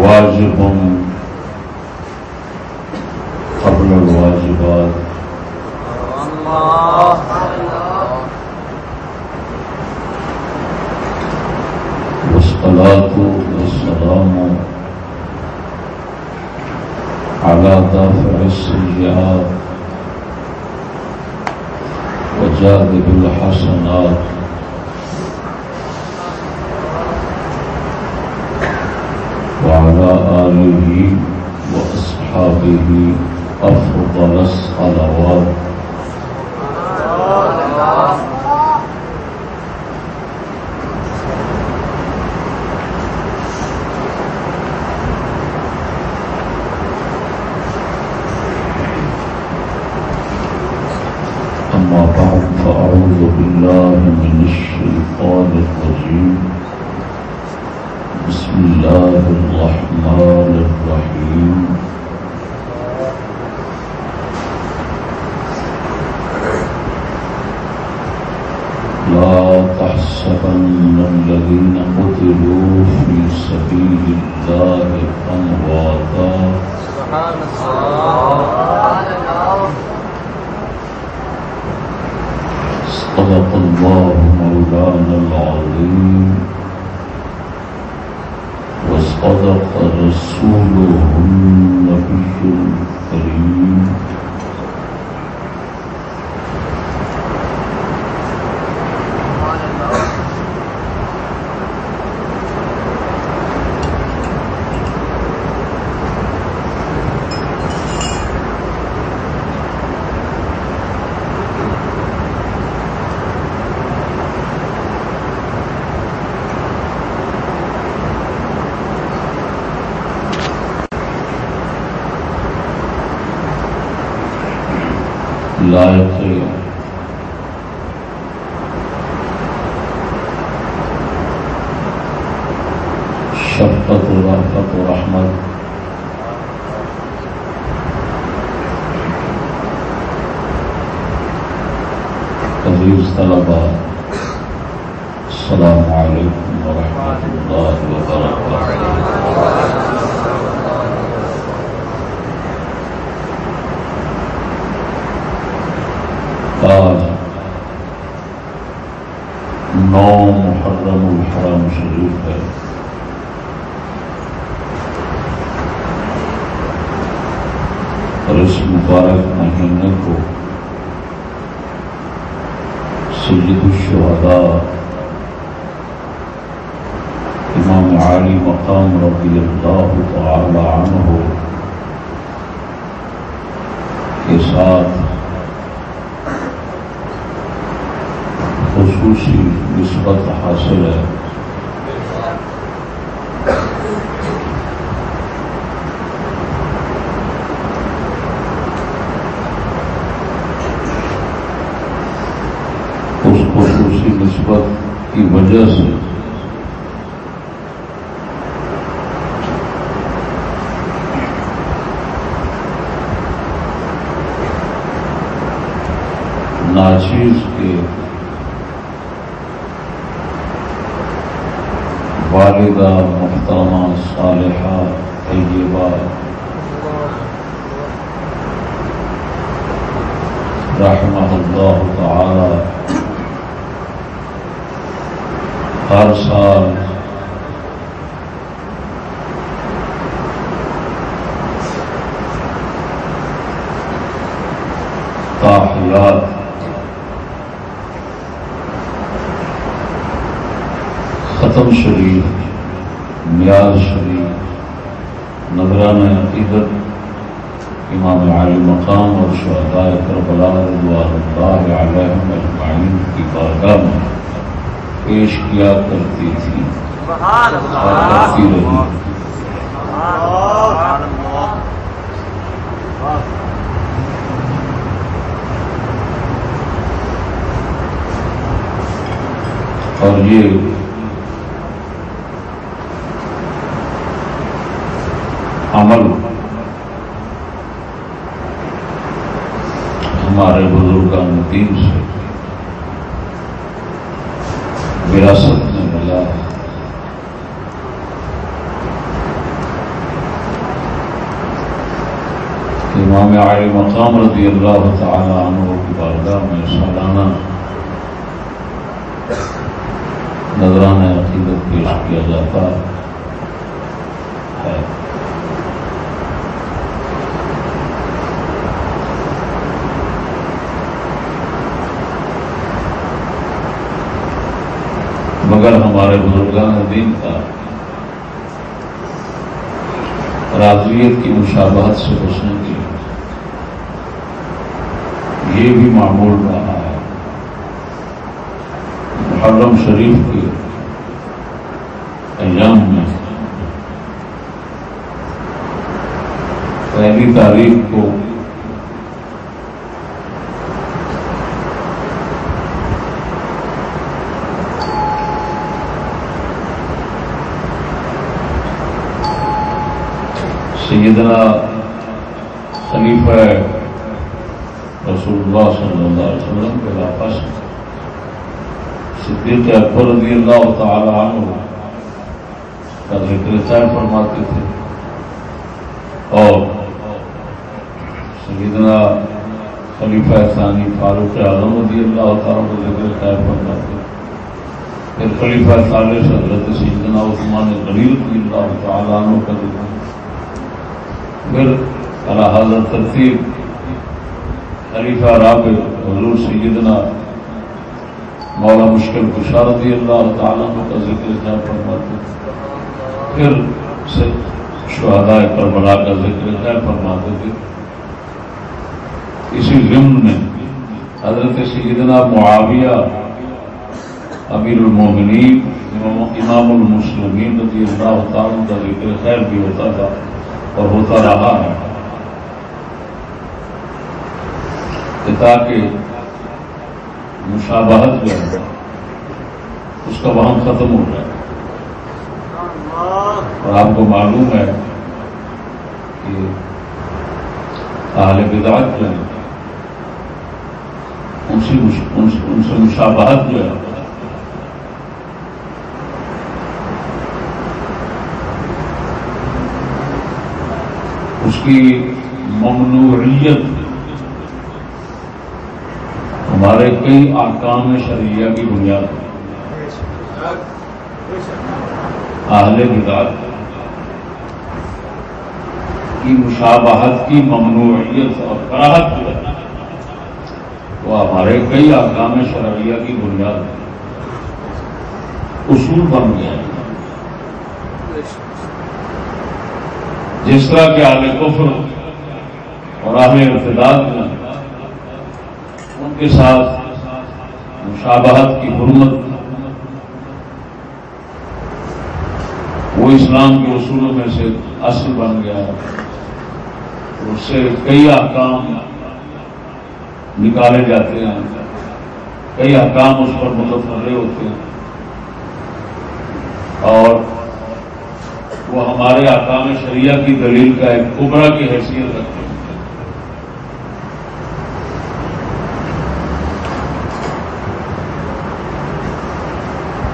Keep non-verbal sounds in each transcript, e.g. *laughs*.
واجب عزیز طلباء، السلام علیکم ورحمۃ اللہ وبرکاتہ۔ آج نو محرم الحرام شریف ہے۔ اور اس مبارک مہینے کو سید الشہداء امام عالی مقام رضی اللہ تعالی عنہ کے ساتھ خصوصی نسبت حاصل ہے estamos servidos. عمل۔ ہمارے بزرگان دین سے وراثت میں ملا۔ ہے امام علی مقام رضی اللہ تعالی عنہ کی بارگاہ میں سالانہ نذرانہ عقیدت پیش کیا جاتا۔ ہے مگر ہمارے بزرگان دین کا راضویت کی مشابہت سے بچنے کے یہ بھی معمول رہا ہے۔ محرم شریف کے ایام میں پہلی تاریخ کو سیدنا خلیفہ رسول اللہ صلی اللہ علیہ وسلم کے واپس صدیق اکبر رضی اللہ تعالی عنہ کا ذکر طے فرماتے تھے اور سیدنا خلیفہ ثانی فاروق اعظم رضی اللہ تعالیٰ کا ذکر طے فرماتے تھے۔ پھر خلیفہ ثالث حضرت سیدنا عثمان غنی رضی اللہ تعالی عنہ کا ذکر۔ پھر حضرت ترتیب، خلیفہ رابع، حضور سیدنا مولا مشکل کشارتی اللہ تعالیٰ کا ذکر جا فرماتے پھر شہداء کربلا کا ذکر طے فرماتے تھے اسی ضمن میں حضرت سیدنا معاویہ، امیر المومنین، امام المسلمین رضی اللہ تعالیٰ کا ذکر خیر بھی ہوتا تھا۔ اور ہوتا رہا ہے۔ تاکہ مشابہت جو ہے، اس کا وہاں ختم ہو جائے۔ اور آپ کو معلوم ہے کہ اہل بدعت جو ہے ان سے مشابہت جو ہے اس کی ممنوعیت ہمارے کئی آکام شریعہ کی بنیاد اہل بداد کی مشابہت کی ممنوعیت اور کراہت وہ ہمارے کئی آکام شرعیہ کی بنیاد اصول بن گیا۔ ہے جس طرح کے اہل کفر اور اہل ارتداد میں ان کے ساتھ مشابہت کی حرمت، وہ اسلام کے اصولوں میں سے اصل بن گیا ہے۔ اس سے کئی احکام نکالے جاتے ہیں۔ کئی احکام اس پر متفرے ہوتے ہیں۔ اور وہ ہمارے آکام شریعہ کی دلیل کا ایک کبرا کی حیثیت رکھتے ہیں۔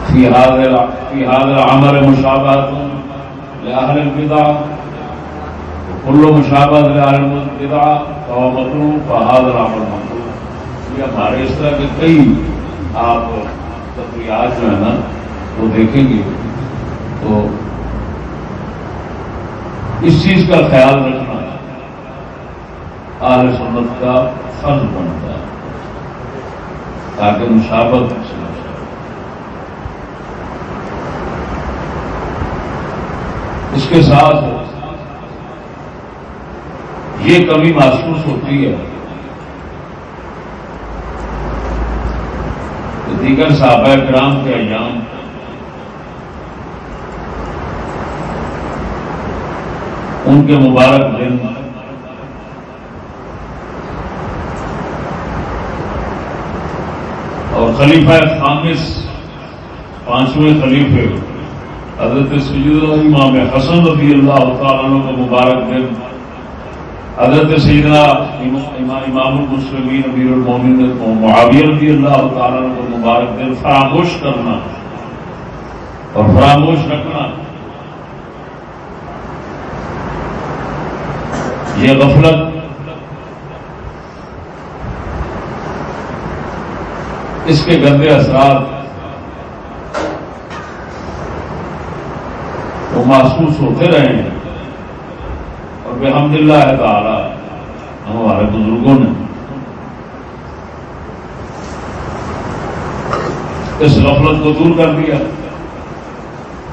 فی حاضر عمر مشابہت لأہل البدع، کل مشابہت لأہل البدع فهو مطلوب فهذا العمل مطلوب یہ ہمارے اس طرح کے کئی آپ تفریحات جو ہے نا، وہ دیکھیں گے۔ تو اس چیز کا خیال رکھنا آل سنت کا فرض بنتا ہے تاکہ مشابت اس کے ساتھ یہ کمی محسوس ہوتی ہے کہ دیگر صحابہ کرام کے ایام ان کے مبارک دن۔ اور خلیفہ خامس، پانچویں خلیفے، حضرت سید امام حسن رضی اللہ تعالیٰ کا مبارک دن۔ حضرت سیدنا امام المسلمین امیر المومن معاویہ رضی اللہ تعالیٰ کا مبارک دن۔ فراموش کرنا اور فراموش رکھنا یہ غفلت اس کے گندے اثرات وہ محسوس ہوتے رہے ہیں اور بحمد اللہ تعالی ہمارے بزرگوں نے اس غفلت کو دور کر دیا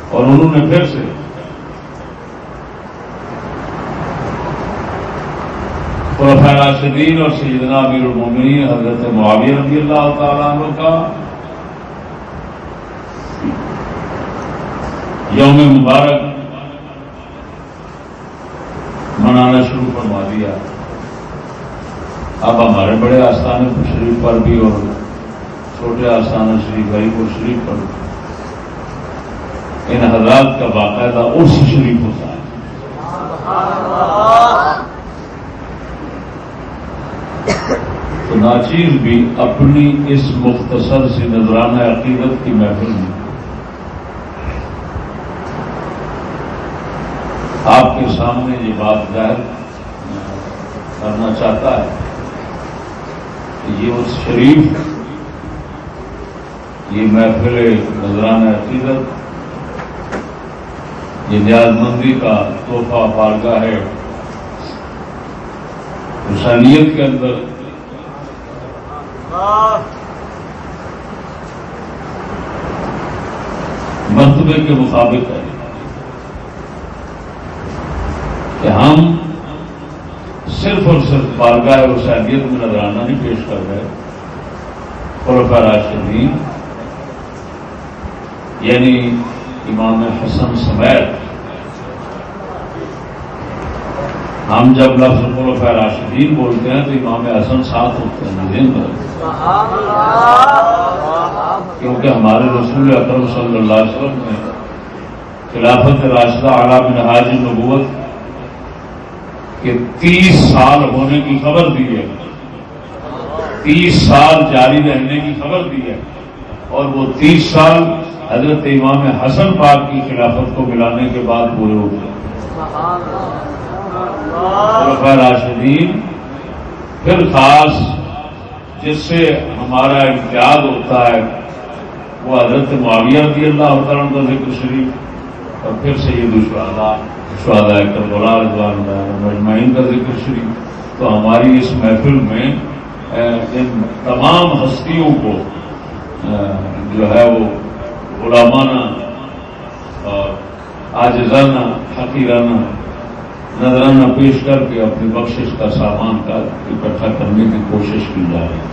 اور انہوں نے پھر سے راشدین اور سیدنا امیر المومنین حضرت معاویہ رضی اللہ تعالیٰ عنہ کا یوم مبارک منانا شروع کروا دیا۔ اب ہمارے بڑے آستان شریف پر بھی اور چھوٹے آستان شریف بھائی کو شریف پر ان حضرات کا باقاعدہ عرص شریف ہوتا ہے تو ناچیز بھی اپنی اس مختصر سی نذرانہ عقیدت کی محفل میں۔ آپ کے سامنے یہ بات ظاہر کرنا چاہتا ہے کہ یہ اس شریف، یہ محفل نذرانہ عقیدت، یہ نیاز مندی کا تحفہ پارگاہ ہے۔ حسانیت کے اندر مرتبے کے مطابق ہے کہ ہم صرف اور صرف بارگاہ اور حسینیت میں نظرانہ نہیں پیش کر رہے اور راشدین یعنی امام حسن سمیت ہم جب لفظ خلف راشدین بولتے ہیں تو امام حسن ساتھ ہوتے ہیں۔ ذہن کیونکہ ہمارے رسول اکرم صلی اللہ علیہ وسلم نے خلافت راشدہ عالم نہاج نبوت کے تیس سال ہونے کی خبر دی ہے۔ تیس سال جاری رہنے کی خبر دی ہے۔ اور وہ تیس سال حضرت امام حسن پاک کی خلافت کو ملانے کے بعد پورے ہو گئے۔ راشدین پھر خاص جس سے ہمارا امتیاز ہوتا ہے، وہ حضرت معاویہ رضی اللہ عنہ کا ذکر شریف اور پھر سے یہ دوسرا شہدا کربلا رضوان مجمعین کا ذکر شریف۔ تو ہماری اس محفل میں ان تمام ہستیوں کو جو ہے وہ غلامانہ اور آجزانہ حقیرانہ نظرانہ پیش کر کے اپنی بخشش کا سامان کا اکٹھا کرنے کی کوشش کی جا رہی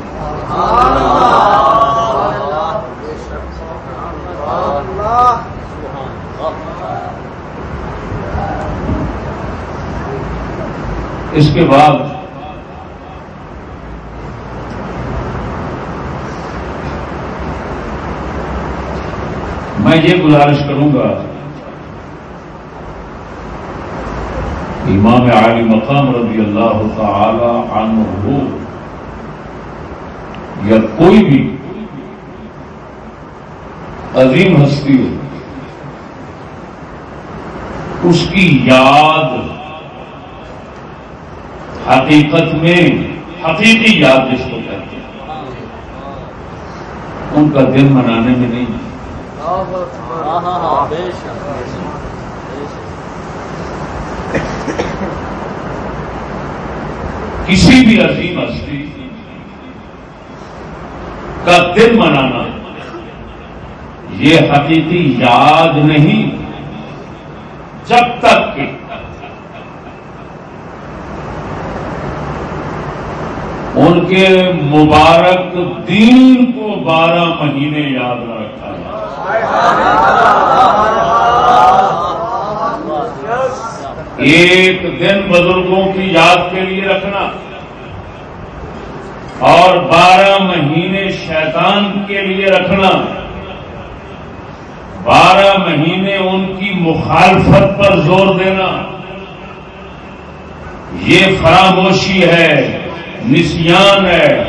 اس کے بعد میں یہ گزارش کروں گا امام عالی مقام رضی اللہ تعالی عنہ ہو یا کوئی بھی عظیم ہستی ہو، اس کی یاد حقیقت میں، حقیقی یاد جس کو کہتے ہیں، ان کا دن منانے میں نہیں۔ کسی بھی عظیم ہستی کا دن منانا یہ حقیقی یاد نہیں جب تک کہ ان کے مبارک دین کو بارہ مہینے یاد نہ رکھا ایک دن بزرگوں کی یاد کے لیے رکھنا اور بارہ مہینے شیطان کے لیے رکھنا بارہ مہینے ان کی مخالفت پر زور دینا یہ فراموشی ہے، نسیان ہے۔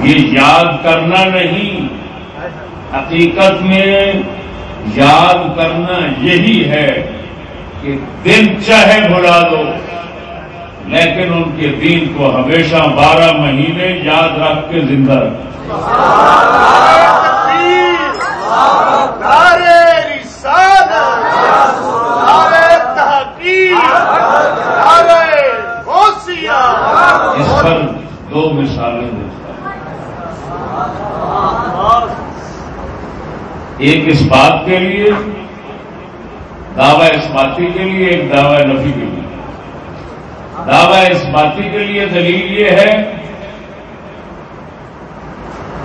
یہ یاد کرنا نہیں، حقیقت میں یاد کرنا یہی ہے کہ دن چاہے بھلا دو، لیکن ان کے دین کو ہمیشہ بارہ مہینے یاد رکھ کے زندہ اس پر دو مثالیں دیتا ایک اس بات کے لیے، دعوی اس باتی کے لیے، ایک دعوی نفی کے لیے۔ دعوی اس باتی کے لیے دلیل یہ ہے،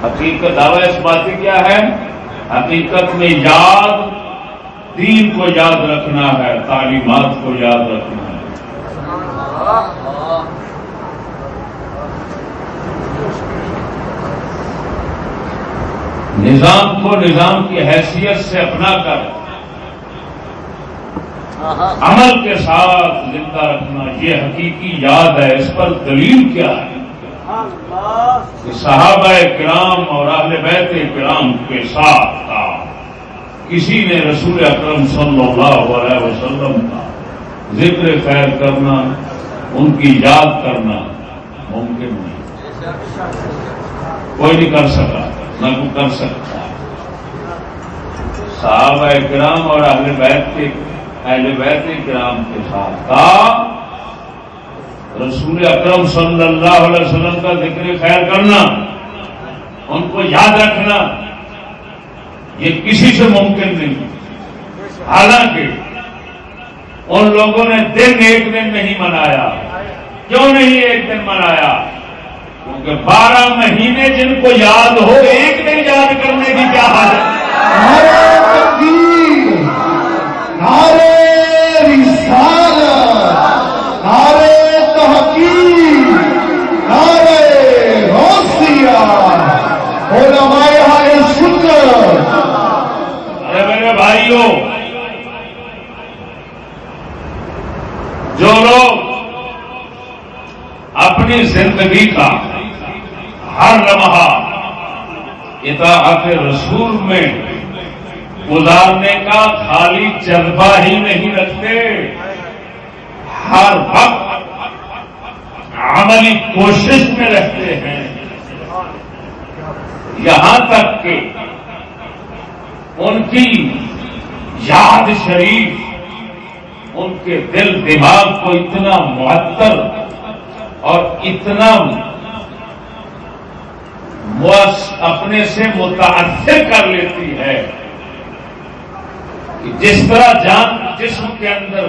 حقیقت دعوی اس باتی کیا ہے؟ حقیقت میں یاد، دین کو یاد رکھنا ہے، تعلیمات کو یاد رکھنا ہے۔ نظام کو نظام کی حیثیت سے اپنا کر۔ عمل کے ساتھ زندہ رکھنا یہ حقیقی یاد ہے اس پر دلیل کیا ہے؟ کہ صحابہ کرام اور اہل بیت کرام کے ساتھ تھا۔ کسی نے رسول اکرم صلی اللہ علیہ وسلم کا ذکر خیر کرنا ان کی یاد کرنا ممکن نہیں۔ کوئی نہیں کر سکا۔ نہ کر سکتا صحابہ کرام اور اہل بیت کے اہل بیت کرام کے ساتھ کا رسول اکرم صلی اللہ علیہ وسلم کا ذکر خیر کرنا، ان کو یاد رکھنا، یہ کسی سے ممکن نہیں۔ حالانکہ ان لوگوں نے دن ایک دن نہیں منایا۔ کیوں نہیں ایک دن منایا؟ کیونکہ بارہ مہینے جن کو یاد ہو ایک دن یاد کرنے کی کیا حالت ارے میرے بھائیوں جو لوگ اپنی زندگی کا ہر لمحہ اطاعت رسول میں گزارنے کا خالی جذبہ ہی نہیں رکھتے۔ ہر وقت عملی کوشش میں رہتے ہیں۔ یہاں تک کہ ان کی یاد شریف، ان کے دل دماغ کو اتنا معطر اور اتنا اپنے سے متاثر کر لیتی ہے کہ جس طرح جان جسم کے اندر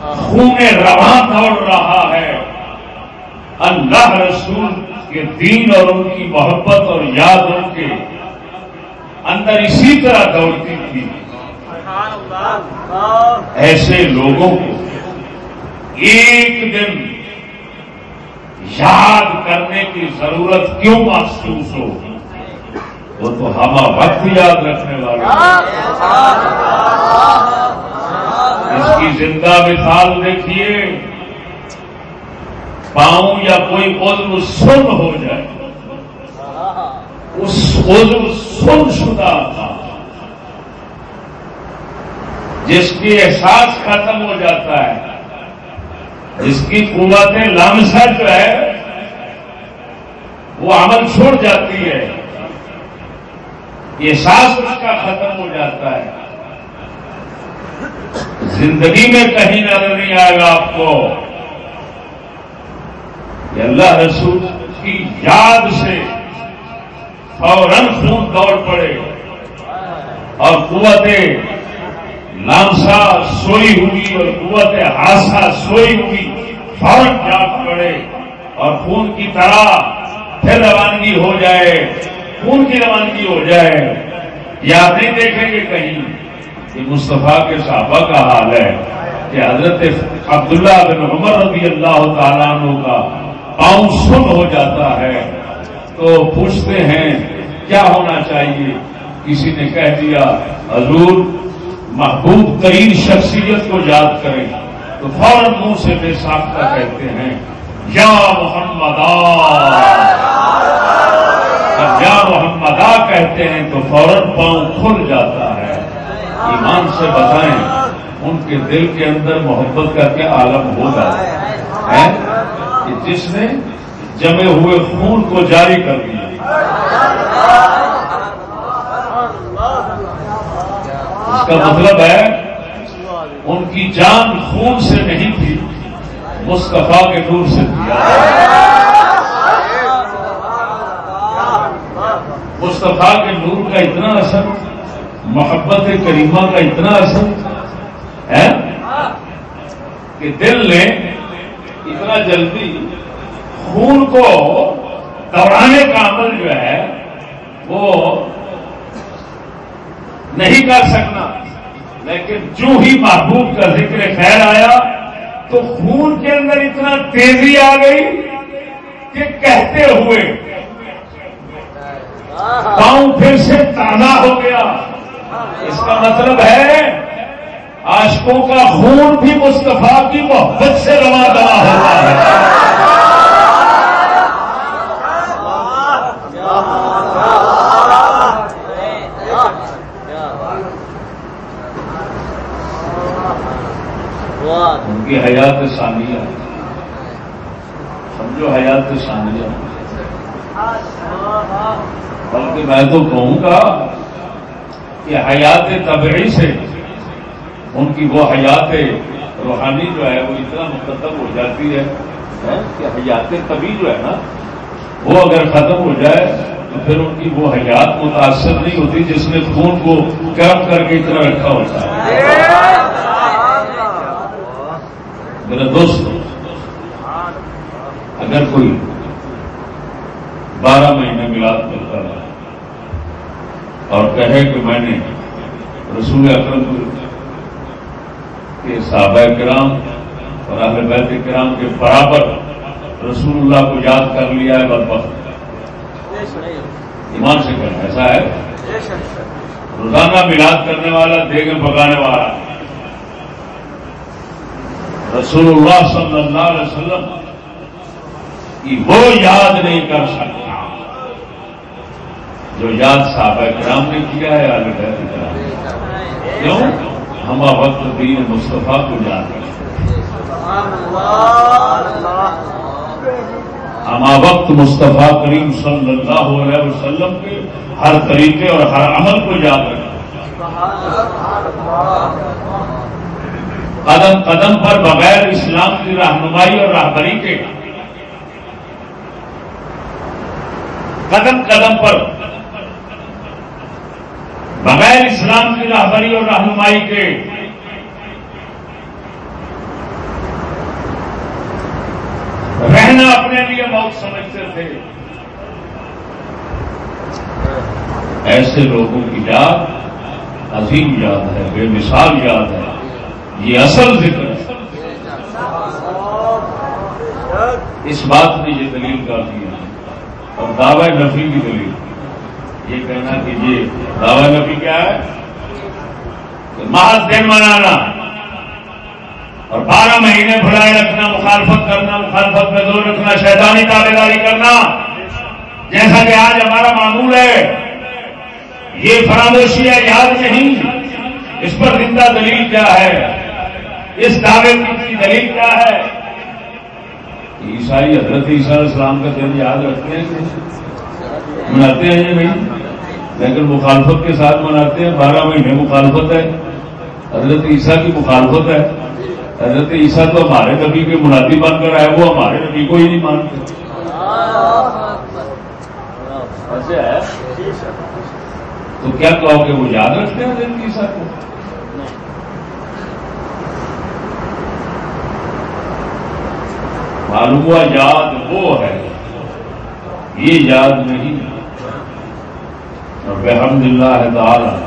خون رواں دوڑ رہا ہے اللہ رسول کے دین اور ان کی محبت اور یاد ان کے اندر اسی طرح دوڑتی تھی۔ ایسے لوگوں کو ایک دن یاد کرنے کی ضرورت کیوں محسوس ہو؟ وہ تو ہم وقت یاد رکھنے والے اس کی زندہ مثال دیکھیے، پاؤں یا کوئی عضو سن ہو جائے، اس عضو سن شدہ تھا۔ جس کی احساس ختم ہو جاتا ہے۔ جس کی قوت لامسا جو ہے، وہ عمل چھوڑ جاتی ہے۔ احساس اس کا ختم ہو جاتا ہے۔ زندگی میں کہیں نظر نہیں آئے گا آپ کو۔ کہ اللہ رسول کی یاد سے فوراً خون دوڑ پڑے اور قوت لامسا سوئی ہوئی اور قوت ہاسا سوئی ہوئی فوراً جاگ پڑے اور خون کی طرح پھر روانگی ہو جائے، خون کی روانگی ہو جائے۔ یا آپ نہیں دیکھیں گے کہیں کہ مصطفیٰ کے صحابہ کا حال ہے کہ حضرت عبداللہ بن عمر رضی اللہ تعالیٰ عنہ کا پاؤں سن ہو جاتا ہے۔ تو پوچھتے ہیں، کیا ہونا چاہیے؟ کسی نے کہہ دیا، حضور محبوب ترین شخصیت کو یاد کریں تو فوراً منہ سے بے ساختہ کہتے ہیں، یا محمد جب یا محمد کہتے ہیں تو فوراً پاؤں کھل جاتا ہے۔ ایمان سے بتائیں ان کے دل کے اندر محبت کا کیا عالم ہوگا کہ جس نے جمے ہوئے خون کو جاری کر دیا۔ اس کا مطلب ہے ان کی جان خون سے نہیں تھی، مصطفیٰ کے نور سے دیا مصطفیٰ کے نور کا اتنا اثر، محبت کریمہ کا اتنا اثر ہے کہ دل نے اتنا جلدی خون کو دوڑانے کا عمل جو ہے، وہ نہیں کر سکنا۔ لیکن جو ہی محبوب کا ذکر خیر آیا، تو خون کے اندر اتنا تیزی آ گئی کہ کہتے ہوئے پاؤں پھر سے تازہ ہو گیا۔ اس کا مطلب ہے، عاشقوں کا خون بھی مصطفیٰ کی محبت سے روا دوا ہوتا ہے۔ کی حیات ثانیہ۔ سمجھو حیات ثانیہ۔ بلکہ میں تو کہوں گا کہ حیات طبعی سے ان کی وہ حیات روحانی جو ہے وہ اتنا مقدم ہو جاتی ہے کہ حیات طبی جو ہے نا، وہ اگر ختم ہو جائے تو پھر ان کی وہ حیات متاثر نہیں ہوتی جس نے خون کو گرم کر کے اتنا رکھا ہوتا ہے۔ میرا دوست اگر کوئی بارہ مہینے ملاد کرتا ہے اور کہے کہ میں نے رسول اکرم کے صحابہ کرام اور اہل بیت کرام کے برابر رسول اللہ کو یاد کر لیا ہے بد وقت ایمان سے کہنا ایسا ہے؟ روزانہ ملاد کرنے والا دیگ پکانے والا۔ رسول اللہ صلی اللہ علیہ وسلم کی وہ یاد نہیں کر سکتا جو یاد صحابہ کرام نے کیا ہے آگے کیوں؟ ہم وقت دین مصطفیٰ کو یاد کرتے ہم وقت مصطفیٰ کریم صلی اللہ علیہ وسلم کے ہر طریقے اور ہر عمل کو یاد رکھتے قدم قدم پر بغیر اسلام کی رہنمائی اور راہبری کے قدم قدم پر بغیر اسلام کی راہبری اور رہنمائی کے رہنا اپنے لیے بہت سمجھتے تھے۔ ایسے لوگوں کی یاد عظیم یاد ہے، بے مثال یاد ہے۔ یہ اصل ذکر ہے۔ اس بات نے یہ دلیل کر دیا اور دعوی نفی کی دلیل۔ یہ کہنا کہ یہ دعوی نفی کیا ہے؟ محض دن منانا۔ اور بارہ مہینے بھڑائے رکھنا، مخالفت کرنا، مخالفت میں دور رکھنا، شیطانی دعوے داری کرنا۔ جیسا کہ آج ہمارا معمول ہے، یہ فراموشی ہے، یاد نہیں۔ اس پر زندہ دلیل کیا ہے؟ اس دعوے کی دلیل کیا ہے؟ عیسائی حضرت عیسیٰ علیہ السلام کا دن یاد رکھتے ہیں مناتے ہیں یہ نہیں؟ لیکن مخالفت کے ساتھ مناتے ہیں، بارہ مہینے مخالفت ہے۔ حضرت عیسیٰ کی مخالفت ہے۔ حضرت عیسیٰ تو ہمارے نبی کے منادی بن کر آئے، وہ ہمارے نبی کو ہی نہیں مانتے۔ تو کیا کہو کہ وہ یاد رکھتے ہیں حضرت عیسیٰ کو؟ معلوم ہوا یاد وہ ہے۔ یہ یاد نہیں۔ اور بحمد اللہ تعالی۔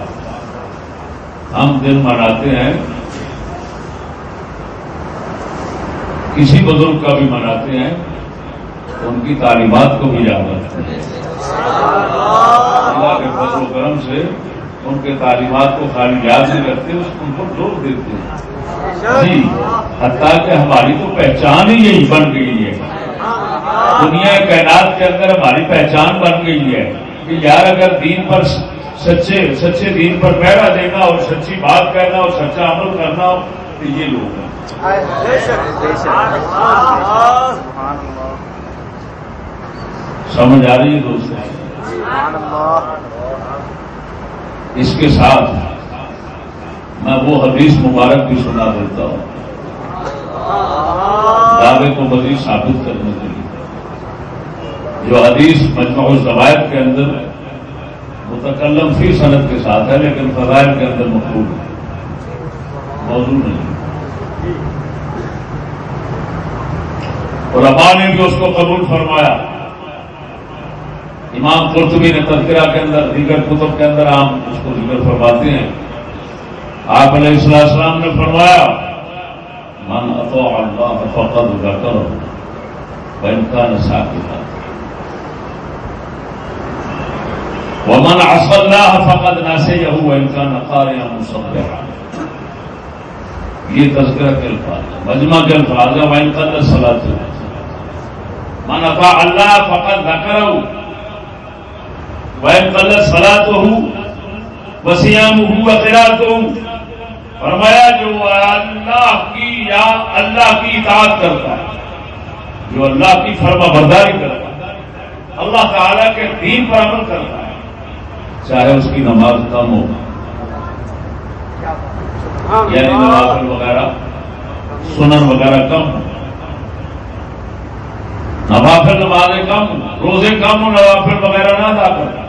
ہم دن مناتے ہیں۔ کسی بزرگ کا بھی مناتے ہیں۔ ان کی تعلیمات کو بھی یاد رکھتے ہیں۔ اللہ کے فضل و کرم سے ان کے تعلیمات کو خالی یاد نہیں رکھتے، اس ان کو زور دیتے ہیں۔ جی۔ حتیٰ کہ ہماری تو پہچان ہی یہی بن گئی ہے۔ دنیا کائنات کے اندر ہماری پہچان بن گئی ہے۔ کہ یار اگر دین پر سچے سچے دین پر پہرا دینا اور سچی بات کہنا اور سچا عمل کرنا ہو کہ یہ لوگ ہیں۔ سمجھ آ رہی ہے دوست؟ اس کے ساتھ میں وہ حدیث مبارک بھی سنا دیتا ہوں۔ دعوے کو مزید ثابت کرنے کے لیے۔ جو حدیث مجموع الزوائد کے اندر متکلم فی صنعت کے ساتھ ہے، لیکن فضائل کے اندر مقبول ہے۔ موضوع نہیں۔ اور ابا نے بھی اس کو قبول فرمایا۔ امام قرطبی نے تذکرہ کے اندر، دیگر کتب کے اندر عام اس کو ذکر فرماتے ہیں۔ آپ علیہ السلام نے فرمایا، من اطاع اللہ فقد ذکر وان كان ساکتا. ومن عصى الله فقد نسيه وان كان قارئا مصبحا یہ تذکرہ کے الفاظ ہیں، مجمع کے الفاظ ہیں، وان قد صلاۃ من اطاع اللہ فقد ذکر وان قد صلاته وصيامه وقراءته فرمایا جو اللہ کی یا اللہ کی اطاعت کرتا ہے، جو اللہ کی فرما برداری کرتا ہے، اللہ تعالی کے دین پر عمل کرتا ہے، چاہے اس کی نماز کم ہو۔ یعنی نوافل وغیرہ، سنن وغیرہ کم ہو۔ نوافل نمازیں کم روزے کم ہو، نوافل وغیرہ نہ ادا کر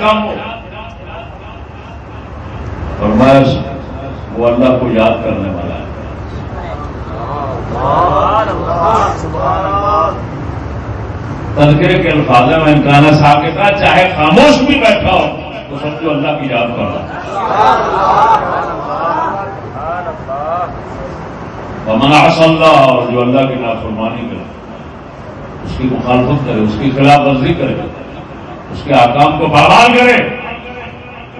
کم ہو۔ فرمایا وہ اللہ کو یاد کرنے والا ہے۔ تذکرے کے الفاظ میں امکان صاحب کے ساتھ چاہے خاموش بھی بیٹھا ہو، تو سمجھو اللہ کی یاد کر رہا منا اللہ اور جو اللہ کی نافرمانی کرے، اس کی مخالفت کرے، اس کی خلاف ورزی کرے، اس کے آکام کو بحال کرے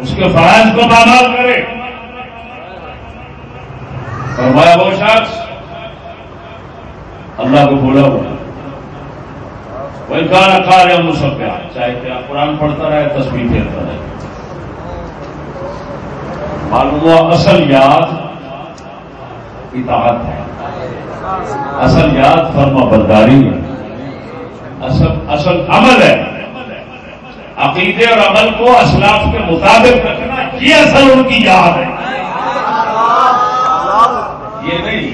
اس کے فرائض کو بحال کرے۔ فرمایا وہ شخص اللہ کو بولا ہوا وہ گانا کھا رہے ہم سب پہ چاہے کیا قرآن پڑھتا رہے تصویر پھیرتا رہے۔ معلوم ہوا اصل یاد اطاعت ہے۔ اصل یاد فرما برداری ہے۔ اصل اصل عمل ہے۔ عقیدے اور عمل کو اسلاف کے مطابق رکھنا یہ اصل ان کی یاد ہے۔ یہ نہیں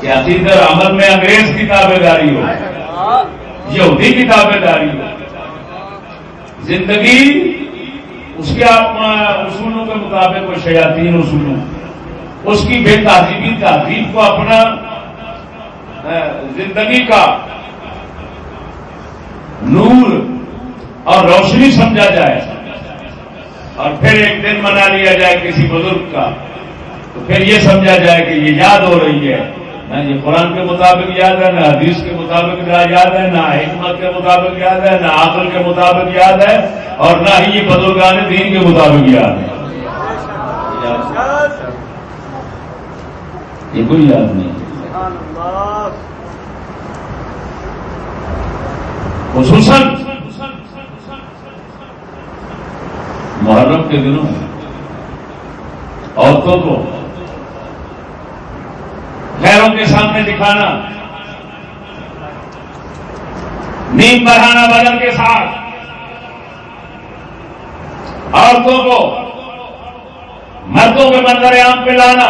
کہ عقیدے اور عمل میں انگریز کی تابے داری ہو، یہودی کی تابے داری ہو۔ زندگی اس کے اصولوں کے مطابق وہ شیاتین اصولوں۔ اس کی بے تہذیبی تہذیب کو اپنا زندگی کا نور اور روشنی سمجھا جائے اور پھر ایک دن منا لیا جائے کسی بزرگ کا، تو پھر یہ سمجھا جائے کہ یہ یاد ہو رہی ہے۔ نہ یہ قرآن کے مطابق یاد ہے، نہ حدیث کے مطابق یاد ہے، نہ حکمت کے مطابق یاد ہے، نہ عقل کے مطابق یاد ہے، اور نہ ہی یہ بزرگان دین کے مطابق یاد ہے۔ یہ کوئی یاد نہیں۔ خصوصاً محرم کے دنوں میں عورتوں کو غیروں کے سامنے دکھانا نیند بڑھانا بدل کے ساتھ، عورتوں کو مردوں کے منظر عام پہ لانا،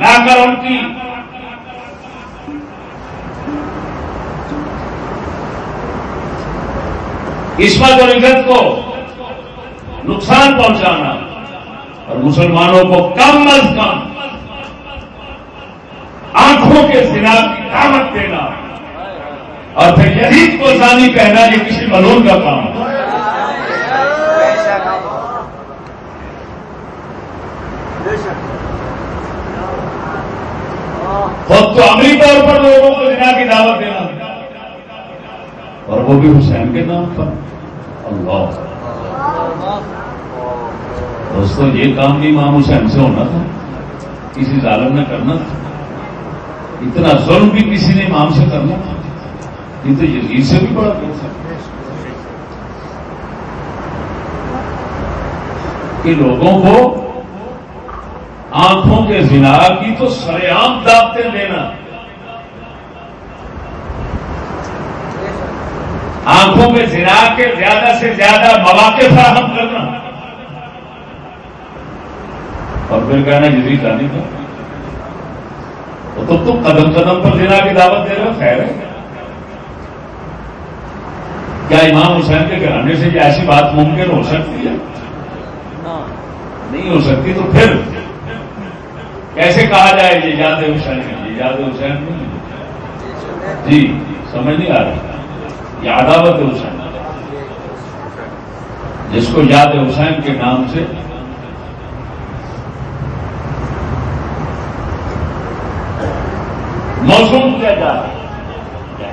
لا کر ان کی عصمت اور عزت کو نقصان پہنچانا اور مسلمانوں کو کم از کم آنکھوں کے سنا کی دعوت دینا اور پھر یزید کو زانی کہنا یہ کسی ملون کا کام ہے۔ خود تو عملی طور پر لوگوں کو زنا کی دعوت دینا اور وہ بھی حسین کے نام پر۔ اللہ۔ دوستو، یہ کام بھی امام حسین سے ہونا تھا۔ کسی ظالم نے کرنا تھا۔ اتنا ظلم بھی کسی نے امام سے کرنا تھا۔ یہ تو یزید سے بھی بڑا کہ لوگوں کو آنکھوں کے زنا کی تو سر عام دعوتیں دینا۔ آنکھوں میں زنا کے زیادہ سے زیادہ مواقع فراہم کرنا۔ اور پھر کہنا جدی جانی تھا تو۔ تم قدم قدم پر زنا کی دعوت دے رہے ہو، خیر ہے۔ کیا امام حسین کے گھرانے سے یہ ایسی بات ممکن ہو سکتی ہے؟ نہیں ہو سکتی تو پھر کیسے کہا جائے، یہ یاد حسین ہے یہ یاد حسین نہیں جی سمجھ نہیں آ رہی۔ یہ عداوت حسین۔ جس کو یاد حسین کے نام سے۔ موسم کیا جا رہا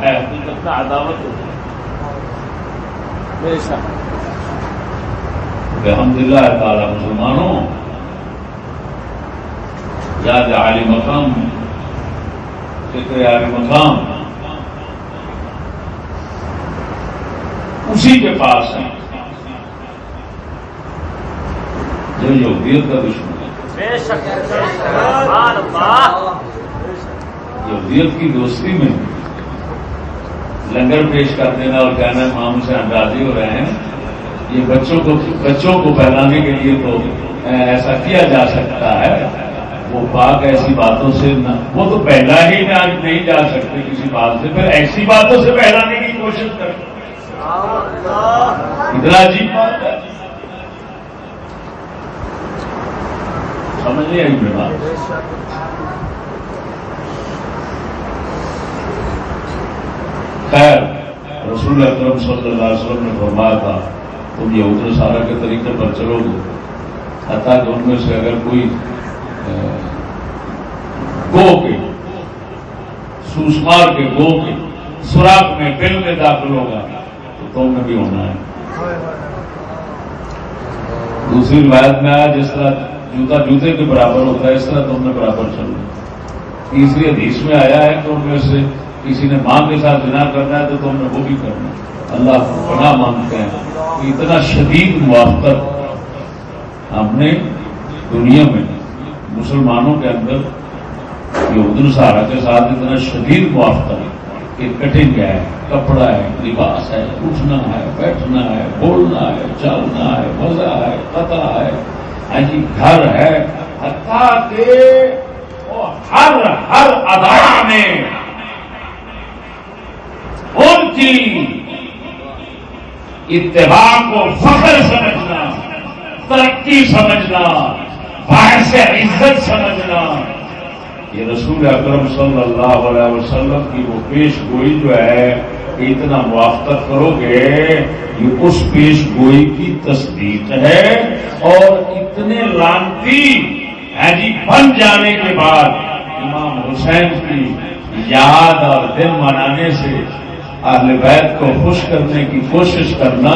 ہے؟ کا عداوت الحمد للہ تعالیٰ مسلمانوں۔ یاد عالی مقام۔ فکر عالی مقام۔ اسی کے پاس ہیں۔ جو یہودیت کا دشمن ہے۔ یہودیت کی دوستی میں لنگر پیش کر دینا اور کہنا مام سے اندازی ہو رہے ہیں۔ یہ بچوں کو بچوں کو پہلانے کے لیے تو ایسا کیا جا سکتا ہے؟ وہ پاک ایسی باتوں سے نہ وہ تو پہلا ہی میں آج نہیں جا سکتے کسی بات سے۔ پھر ایسی باتوں سے پہلانے کی کوشش کرتے اتنا بات جی۔ سمجھ نہیں آئی بات۔ خیر، رسول اکرم صلی اللہ علیہ وسلم نے فرمایا تھا، تم یہ اتر سارا کے طریقے پر چلو گے۔ حتیٰ کہ ان میں سے اگر کوئی گو کے، سوسمار کے گو کے، سوراخ میں بل میں داخل ہوگا۔ قوم میں بھی ہونا ہے؟ دوسری روایت میں آیا جس طرح جوتا جوتے کے برابر ہوتا ہے اس طرح تم نے برابر چلنا۔ تیسری حدیث میں آیا ہے کہ ان میں سے کسی نے ماں کے ساتھ بنا کرنا ہے تو تم نے وہ بھی کرنا اللہ کو بنا مانگتے ہیں۔ اتنا شدید موافقت ہم نے دنیا میں مسلمانوں کے اندر یہ اردو سہارا کے ساتھ اتنا شدید موافقت کہ کٹنگ ہے کپڑا ہے، لباس ہے، اٹھنا ہے، بیٹھنا ہے، بولنا ہے چلنا ہے، مزہ ہے قطع ہے۔ جی گھر ہے، حتیٰ کہ ہر ہر ادا میں ان کی اتباع کو فخر سمجھنا، ترقی سمجھنا باہر سے عزت سمجھنا۔ یہ رسول اکرم صلی اللہ علیہ وسلم کی وہ پیش گوئی جو ہے اتنا موافقت کرو گے یہ اس پیش گوئی کی تصدیق ہے اور اتنے لانتی ہے جی بن جانے کے بعد امام حسین کی یاد اور دن منانے سے اہل بیت کو خوش کرنے کی کوشش کرنا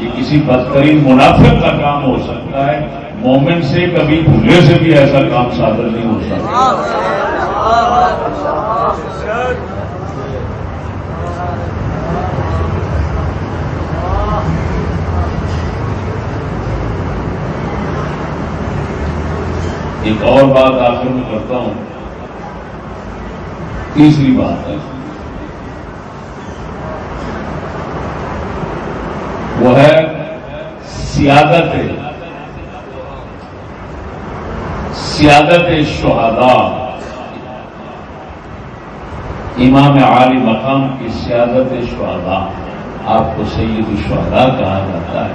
یہ کسی بدترین منافع کا کام ہو سکتا ہے مومن سے کبھی بھولے سے بھی ایسا کام صادر نہیں ہو سکتا ایک اور بات آخر میں کرتا ہوں۔ تیسری بات ہے۔ وہ ہے سیادت سیادت شہداء۔ امام عالی مقام کی سیادت شہدا آپ کو سید الشہدا کہا جاتا ہے۔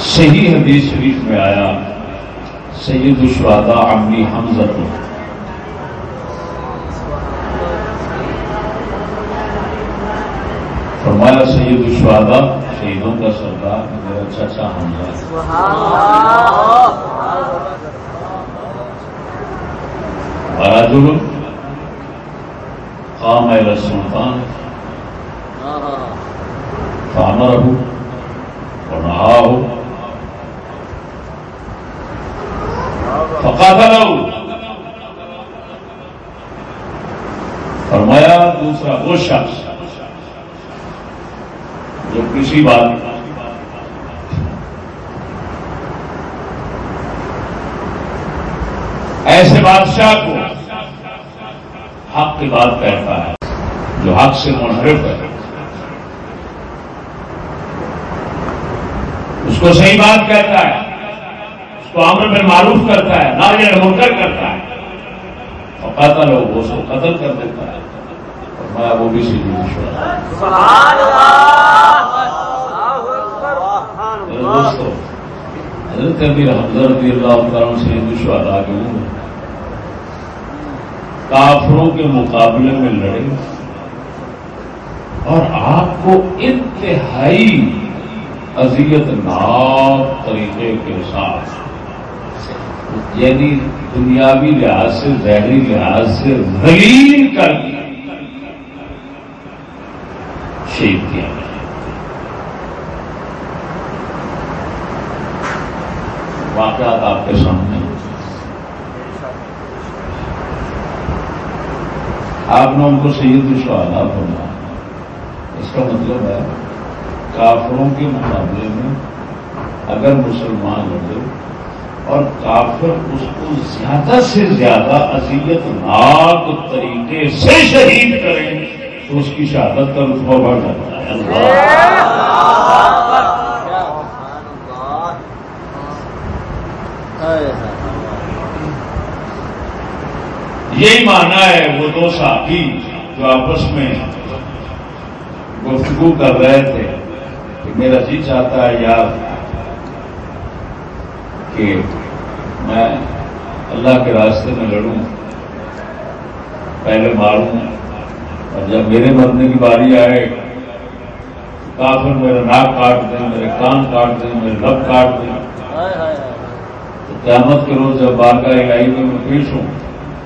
صحیح حدیث شریف میں آیا، سید الشہدا عمی حمزت فرمایا، سید الشہدا شہیدوں کا سردار، میرا چچا حمزہ رجل قام الى السلطان فامره ونهاه فقاتلو فرمایا، دوسرا وہ شخص جو کسی بات ایسے بادشاہ کو حق کی بات کہتا ہے، جو حق سے منحرف ہے۔ اس کو صحیح بات کہتا ہے۔ کو عمر میں معروف کرتا ہے نہ منکر کرتا ہے۔ اور قتل ہو وہ اس کو قتل کر دیتا ہے۔ میں وہ بھی سیدھی دوستوں حضرت امیر حمزہ رضی اللہ تعالیٰ سے دشوار آ کافروں کے مقابلے میں لڑے۔ اور آپ کو انتہائی اذیت ناک طریقے کے ساتھ یعنی دنیاوی لحاظ سے، ذہنی لحاظ سے ذلیل کر شہید کیا گیا۔ واقعات آپ کے سامنے۔ آپ نے ان کو سید سوالات ہونا اس کا مطلب ہے، کافروں کے مقابلے میں اگر مسلمان لڑے اور کافر اس کو زیادہ سے زیادہ اذیت ناک طریقے سے شہید کریں تو اس کی شہادت کا رتبہ بڑھ جاتا ہے یہی مانا ہے وہ دو ساتھی جو آپس میں گفتگو کر رہے تھے کہ میرا جی چاہتا ہے یار کہ میں اللہ کے راستے میں لڑوں، پہلے ماروں، اور جب میرے مرنے کی باری آئے، کافر میرا ناک کاٹ دیں، میرے کان کاٹ دیں، میرے لب کاٹ دیں۔ تو قیامت کے روز جب بار کا الہی میں میں پیش ہوں،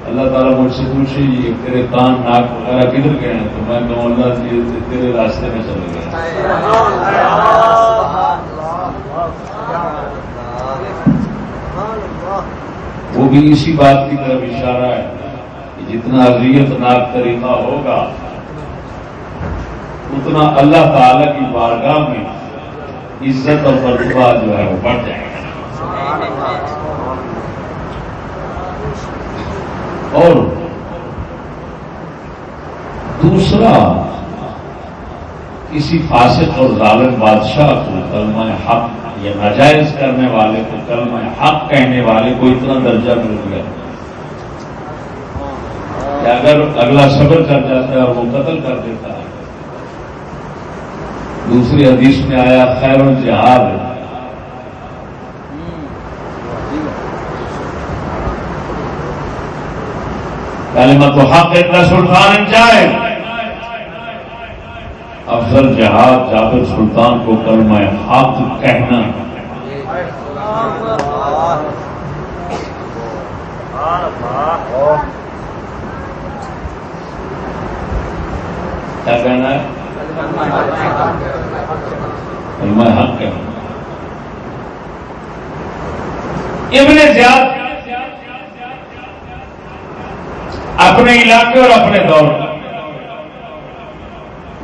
اللہ تعالیٰ مجھ سے پوچھے، یہ تیرے کان ناک وغیرہ کدھر گئے ہیں؟ تو میں کہوں، اللہ جی تیرے راستے میں چلے گئے۔ وہ بھی اسی بات کی طرف اشارہ ہے کہ جتنا اذیت ناک طریقہ ہوگا، اتنا اللہ تعالی کی بارگاہ میں عزت اور مرتبہ جو ہے وہ بڑھ جائے گا۔ اور دوسرا کسی فاسق اور ظالم بادشاہ کو کلمہ حق یا ناجائز کرنے والے کو کلمہ حق کہنے والے کو اتنا درجہ مل گیا کہ اگر اگلا صبر کر جاتا ہے وہ قتل کر دیتا ہے۔ دوسری حدیث میں آیا خیر و جہاد کلمت و حق اتنا سلطان جائے افضل جہاد جابر سلطان کو کلمہ حق کہنا۔ کیا کہنا ہے؟ کلمہ حق کہنا۔ ابن زیاد اپنے علاقے اور اپنے دور۔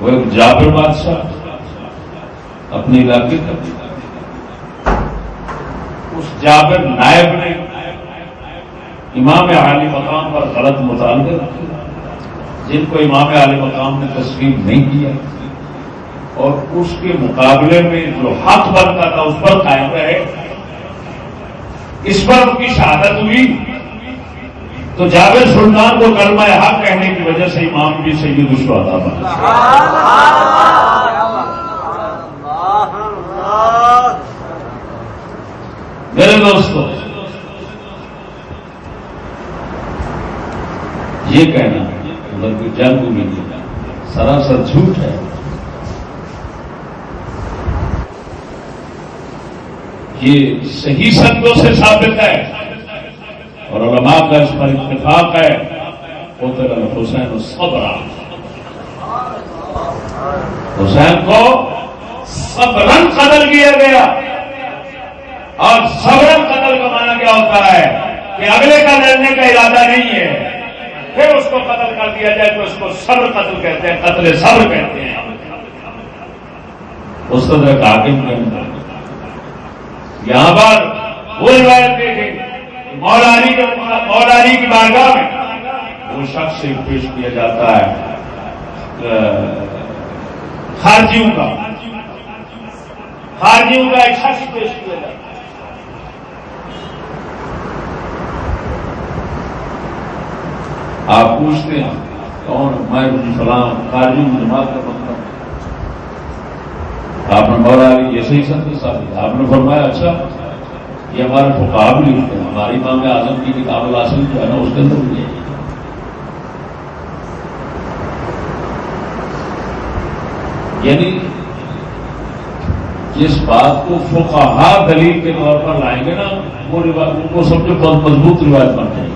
وہ ایک جابر بادشاہ اپنے علاقے کا اس جابر نائب نے امام عالی مقام پر غلط مطالبے رکھے، جن کو امام عالی مقام نے تسلیم نہیں کیا۔ اور اس کے مقابلے میں جو حق بنتا تھا، اس پر قائم رہے۔ اس پر ان کی شہادت ہوئی۔ تو جاوید سلطان کو کلمہ حق کہنے کی وجہ سے امام بھی سید الشہدا بنا میرے دوستوں یہ کہنا مطلب جنگ میں سراسر جھوٹ ہے۔ یہ صحیح سندوں سے ثابت ہے۔ اور علماء کا اس پر اتفاق ہے وہ تو حسین صبر حسین کو صبرن قتل کیا گیا۔ اور صبرن قتل کا معنی کیا ہوتا ہے کہ اگلے کا لڑنے کا ارادہ نہیں ہے، پھر اس کو قتل کر دیا جائے تو اس کو صبر قتل کہتے ہیں، قتل صبر کہتے ہیں۔ اس طرح حاکم کے یہاں پر وہ روایت دیکھیں مولالی مولالی کی بارگاہ میں وہ شخص سے پیش کیا جاتا ہے خارجیوں کا۔ خارجیوں کا ایک شخص پیش کیا جاتا ہے۔ آپ پوچھتے ہیں، کون؟ میں جی فلام خارجیوں جماعت کا بنتا ہوں۔ آپ نے مولا علی یہ صحیح سنتے صاحب، آپ نے فرمایا اچھا یہ ہمارے فقاب بھی ہوتے ہیں۔ ہماری امام اعظم کی کتاب الاسل جو ہے نا، اس کے اندر بھی یعنی جس بات کو فقہا دلیل کے طور پر لائیں گے نا، وہ ان کو سب بہت مضبوط روایت بن جائے گی۔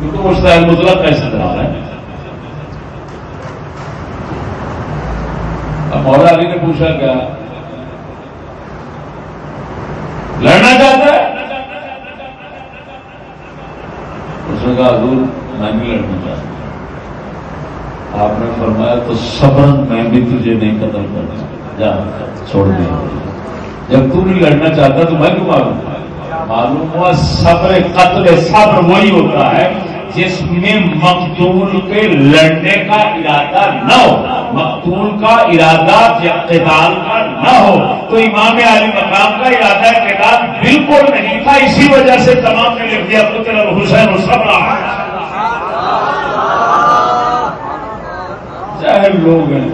کیونکہ وہ مطلب کیسے کرا رہا ہے۔ اب مولا علی نے پوچھا کیا، لڑنا چاہتا کا حضور میں بھی لڑنا چاہتا۔ آپ نے فرمایا تو صبر میں بھی تجھے نہیں قتل کرنا جا، چھوڑ دیا جب تو نہیں لڑنا چاہتا تو میں کیوں معلوم؟ معلوم ہوا صبر قتل صبر وہی ہوتا ہے جس میں مقتول کے لڑنے کا ارادہ نہ ہوتا مقتول کا ارادہ قتال کا نہ ہو، تو امام علی مقام کا ارادہ قتال بالکل نہیں تھا، اسی وجہ سے تمام نے لکھ دیا پتر حسین سب رہا چاہے لوگ ہیں،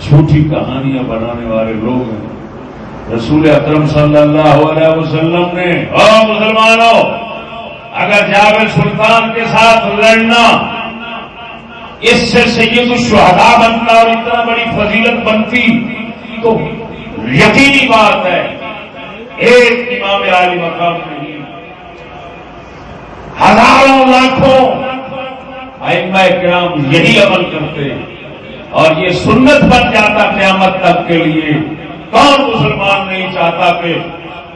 جھوٹی کہانیاں بنانے والے لوگ ہیں۔ رسول اکرم صلی اللہ علیہ وسلم نے مسلمانوں، اگر جاوید سلطان کے ساتھ لڑنا اس سے سید الشہدا بنتا اور اتنا بڑی فضیلت بنتی تو یقینی بات ہے، ایک امام عالی مقام نہیں۔ ہزاروں لاکھوں کرام یہی عمل کرتے اور یہ سنت بن جاتا قیامت تک کے لیے۔ کون مسلمان نہیں چاہتا کہ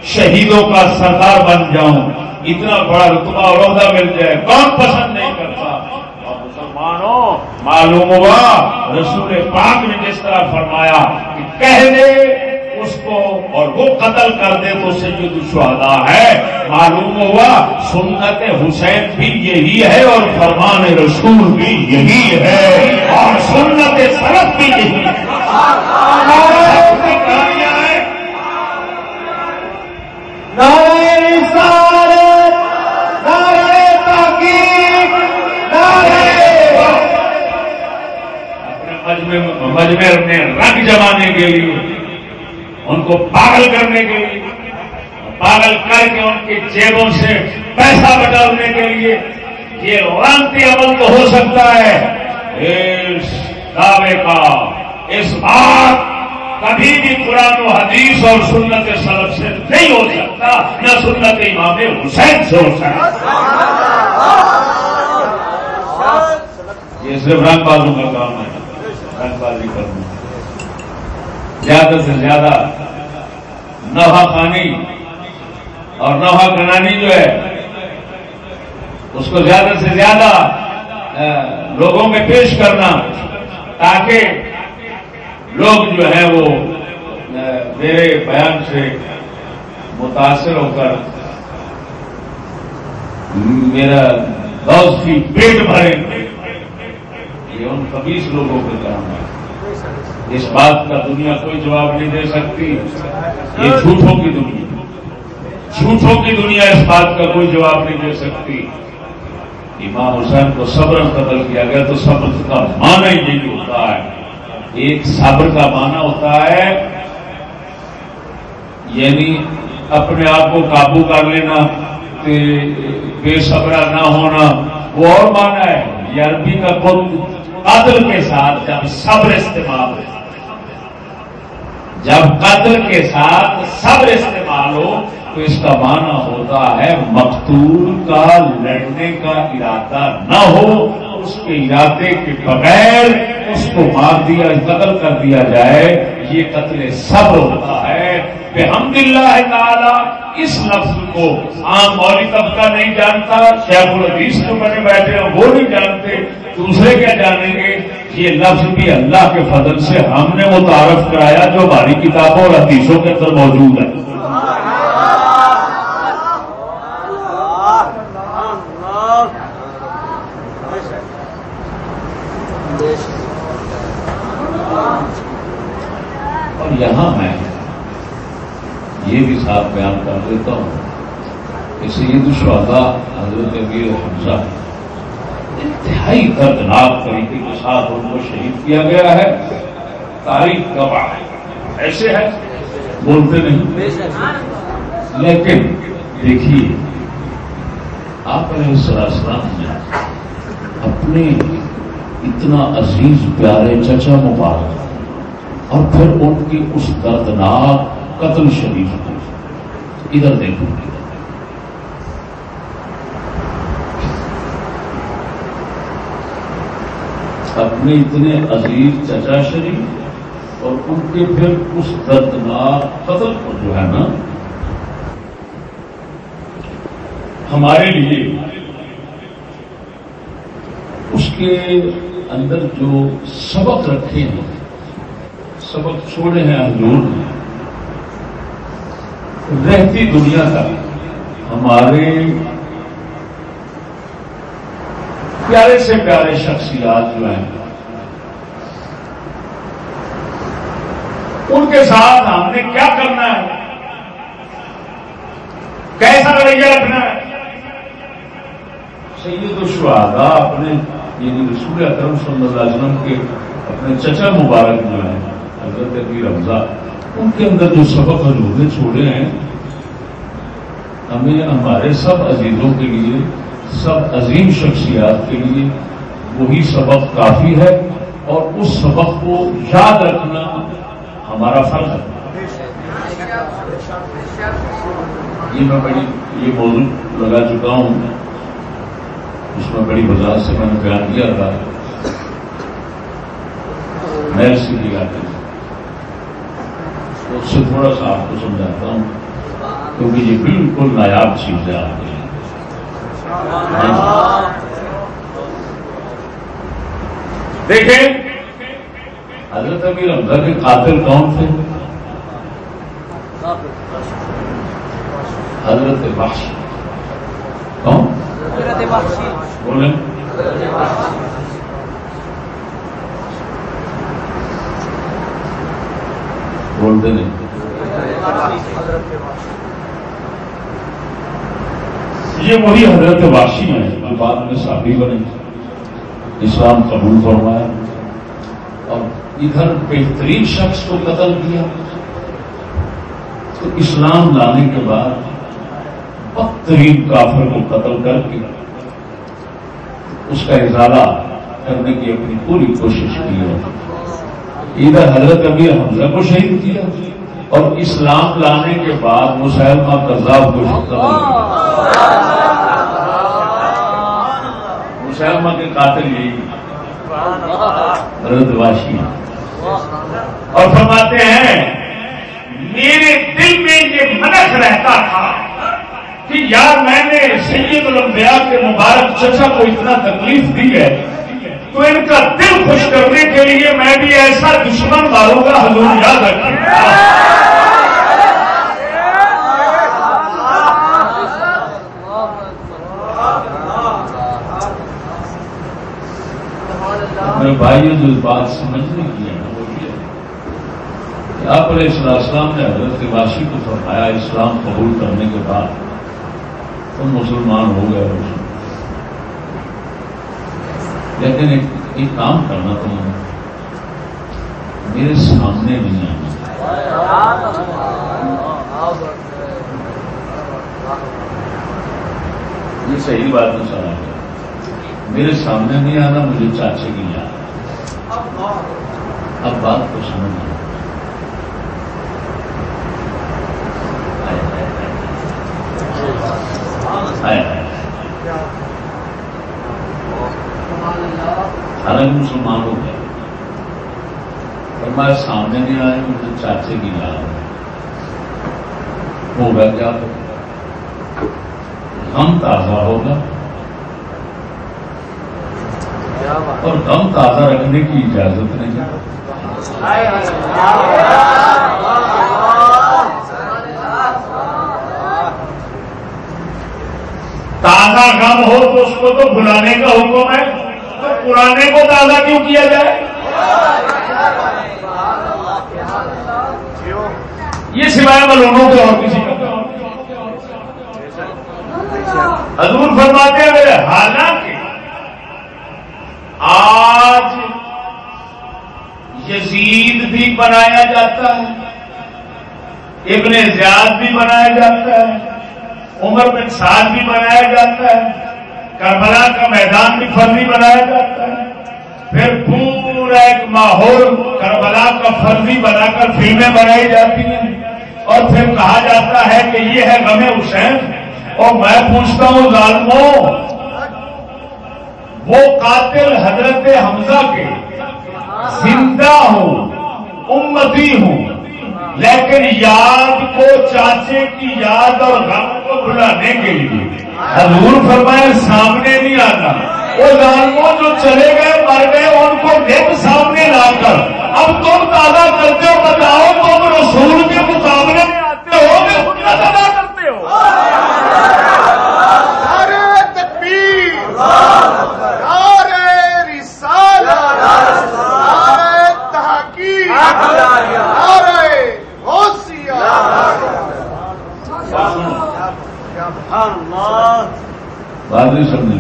شہیدوں کا سردار بن جاؤں؟ اتنا بڑا رتبہ اور عہدہ مل جائے۔ کون پسند نہیں کرتا؟ مسلمانوں، معلوم ہوا رسول پاک نے جس طرح فرمایا کہ کہہ دے، اس کو اور وہ قتل کر دے تو سید الشہدا ہے۔ معلوم ہوا سنت حسین بھی یہی ہے اور فرمان رسول بھی یہی ہے۔ اور سنت سرف بھی یہی ہے۔ مجمے میں رنگ جمانے کے لیے، ان کو پاگل کرنے کے لیے، پاگل کر کے ان کی جیبوں سے پیسہ بٹالنے کے لیے یہ رنگ عمل تو ہو سکتا ہے۔ اس دعوے کا، اس بات کبھی بھی قرآن و حدیث اور سنت سلب سے نہیں ہو سکتا، نہ سنت امام حسین سے ہو سکتا۔ یہ صرف رنگ بازوں کا کام ہے۔ رنگ بازی کرنا۔ زیادہ سے زیادہ نوحہ خانی اور نوحہ کنانی جو ہے، اس کو زیادہ سے زیادہ لوگوں میں پیش کرنا تاکہ لوگ جو ہیں وہ میرے بیان سے متاثر ہو کر میرا دوست کی پیٹ بھرے یہ ان خبیص لوگوں کے کام ہے اس بات کا دنیا کوئی جواب نہیں دے سکتی۔ یہ جھوٹوں کی دنیا۔ جھوٹوں کی دنیا اس بات کا کوئی جواب نہیں دے سکتی۔ امام حسین کو صبر قتل کیا گیا تو صبر کا معنی ہی نہیں ہوتا ہے۔ ایک صبر کا معنی ہوتا ہے یعنی اپنے آپ کو قابو کر لینا بے صبرا نہ ہونا۔ وہ اور مانا ہے یہ عربی کا خود قتل کے ساتھ جب صبر استعمال ہو۔ جب قتل کے ساتھ صبر استعمال ہو، تو اس کا معنی ہوتا ہے مقتول کا لڑنے کا ارادہ نہ ہو، اس کے ارادے کے بغیر اس کو مار دیا، قتل کر دیا جائے۔ یہ قتل صبر ہوتا ہے۔ بحمد اللہ تعالی، اس لفظ کو عام مولی طبقہ نہیں جانتا، شیخ الحدیث جو بنے بیٹھے ہیں، وہ نہیں جانتے۔ دوسرے کیا جانیں گے؟ یہ لفظ بھی اللہ کے فضل سے ہم نے متعارف کرایا جو ہماری کتابوں اور حدیثوں کے اندر موجود ہے۔ اور یہاں میں یہ بھی ساتھ بیان کر دیتا ہوں کہ سید دشوار حضرت نبی حمزہ انتہائی دردناک طریقے کے ساتھ ان کو شہید کیا گیا ہے۔ تاریخ گواہ ایسے ہے، بولتے نہیں۔ لیکن دیکھیے، آپ علیہ السلام نے اپنے اتنا عزیز پیارے چچا مبارک اور پھر ان کی اس دردناک قتل شریف کو ادھر دیکھوں اپنے اتنے عزیز چچا شریف اور ان کے پھر اس دردناک قتل کو جو ہے نا، ہمارے لیے اس کے اندر جو سبق رکھے ہیں، سبق چھوڑے ہیں، حضور نے، رہتی دنیا کا ہمارے پیارے سے پیارے شخصیات جو ہیں، ان کے ساتھ ہم نے کیا کرنا ہے؟ کیسا رویہ رکھنا ہے؟ سید الشہداء اپنے یعنی رسول اکرم صلی اللہ علیہ وسلم کے اپنے چچا مبارک جو ہیں، حضرت ابی رمضا ان کے اندر جو سبق حضور نے چھوڑے ہیں، ہمیں، ہمارے سب عزیزوں کے لیے سب عظیم شخصیات کے لیے وہی سبق کافی ہے اور اس سبق کو یاد رکھنا ہمارا فرض ہے۔ یہ میں بڑی یہ موضوع لگا چکا ہوں۔ اس میں بڑی وضاحت سے میں نے بیان کیا تھا۔ میں اس لیے آتے اس سے تھوڑا سا آپ کو سمجھاتا ہوں۔ کیونکہ یہ بالکل نایاب چیز ہے آپ کے دیکھیں حضرت ابھی رمضا کے قاتل کون تھے؟ حضرت بخش کون؟ بولیں۔ بولتے نہیں۔ یہ وہی حضرت واشی ہیں جو بعد میں شادی بنے۔ اسلام قبول فرمایا۔ اور ادھر بہترین شخص کو قتل کیا۔ تو اسلام لانے کے بعد بدترین کافر کو قتل کر کے اس کا ازالہ کرنے کی اپنی پوری کوشش کی ہے۔ ادھر حضرت ابھی حمزہ کو شہید کیا۔ اور اسلام لانے کے بعد مسلمہ کذاب کو مسلمہ کے قاتل یہی حضرت واشی اور فرماتے ہیں، میرے دل میں یہ منس رہتا تھا کہ یار میں نے سید الانبیاء کے مبارک چچا کو اتنا تکلیف دی ہے تو ان کا دل خوش کرنے کے لیے میں بھی ایسا دشمن ماروں گا، حضور یاد رکھیں۔ میرے بھائی جو بات سمجھنے کی ہے نا وہ یہ ہے کہ آپ علیہ السلام نے حضرت واشی کو فرمایا اسلام قبول کرنے کے بعد تم مسلمان ہو گئے ہو۔ لیکن ایک, ایک کام کرنا تم میرے سامنے نہیں آنا۔ یہ صحیح بات نہیں سنا میرے سامنے نہیں آنا، مجھے چاچے کی یاد اب بات کو سمجھ حالانکہ مسلمان ہو گئے۔ اور میں سامنے نہیں آئے مجھے چاچے کی یاد ہوگا کیا غم تازہ ہوگا۔ اور غم تازہ رکھنے کی اجازت نہیں۔ تازہ غم ہو تو اس کو تو بلانے کا حکم ہے۔ تو پرانے کو تازہ کیوں کیا جائے؟ یہ سوائے ملونوں کے اور کسی کا۔ حضور فرماتے ہیں، میرے حالانکہ آج یزید بھی بنایا جاتا ہے۔ ابن زیاد بھی بنایا جاتا ہے۔ عمر بن سال بھی بنایا جاتا ہے۔ کربلا کا میدان بھی فرضی بنایا جاتا ہے۔ پھر پورا ایک ماحول کربلا کا فرضی بنا کر فلمیں بنائی جاتی ہیں۔ اور پھر کہا جاتا ہے کہ یہ ہے غم حسین۔ اور میں پوچھتا ہوں ظالموں، وہ قاتل حضرت حمزہ کے زندہ ہوں۔ امتی ہوں۔ لیکن یاد کو چاچے کی یاد اور غم کو بلانے کے لیے۔ حضور فرمائے، سامنے نہیں آتا وہ ظالموں جو چلے گئے، مر گئے، ان کو دن سامنے لا کر۔ اب تم تازہ کرتے ہو، بتاؤ تم رسول کے مقابلے میں آتے ہو کہ خود ادا کرتے ہو نعرہ تکبیر نعرہ رسالت نعرہ تحقیق نعرہ غوثیہ بات نہیں سمجھ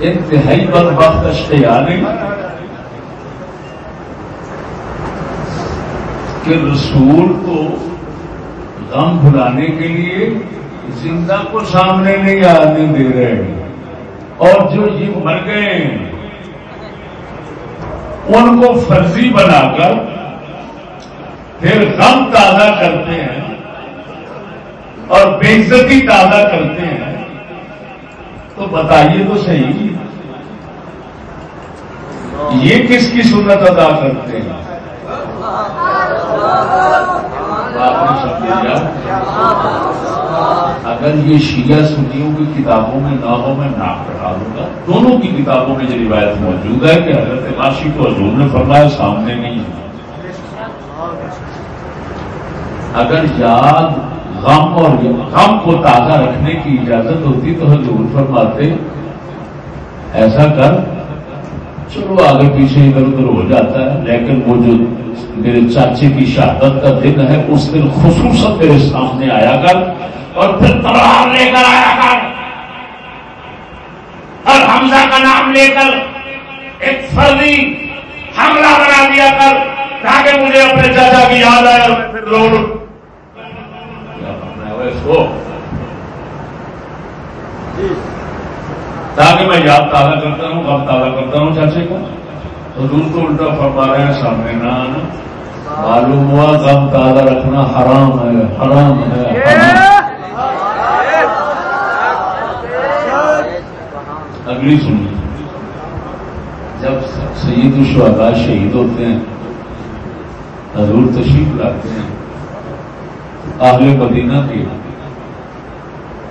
انتہائی بد وقت اشتیار کہ رسول کو غم بھلانے کے لیے زندہ کو سامنے نہیں آنے دے رہے ہیں۔ اور جو یہ مر گئے ہیں، ان کو فرضی بنا کر پھر غم تازہ کرتے ہیں اور بےزتی تازہ کرتے ہیں۔ تو بتائیے تو صحیح۔ یہ کس کی سنت ادا کرتے ہیں؟ آپ نے اگر یہ شیعہ سنیوں کی کتابوں میں نہ ہو، میں نام پڑھا دوں گا۔ دونوں کی کتابوں میں یہ روایت موجود ہے کہ حضرت معاشی کو حضور نے فرمایا سامنے نہیں ہے۔ اگر یاد غم اور غم کو تازہ رکھنے کی اجازت ہوتی تو حضور فرماتے، ایسا کر، چلو آگے پیچھے ادھر ادھر ہو جاتا ہے، لیکن وہ جو میرے چاچے کی شہادت کا دن ہے، اس دن خصوصاً میرے سامنے آیا کر اور پھر تلوار لے کر آیا کر۔ اور حمزہ کا نام لے کر ایک فرضی حملہ بنا دیا کر، تاکہ مجھے اپنے چاچا کی یاد آئے اور میں پھر لوڑ کو تاکہ میں یاد تازہ کرتا ہوں، غم تازہ کرتا ہوں چاچے کا تو دور تو الٹا فرما رہے ہیں، سامنے نہ آنا۔ معلوم ہوا غم تازہ رکھنا حرام ہے حرام ہے اگلی سنیے۔ جب سید الشہداء شہید ہوتے ہیں، حضور تشریف لاتے ہیں۔ اہل مدینہ کے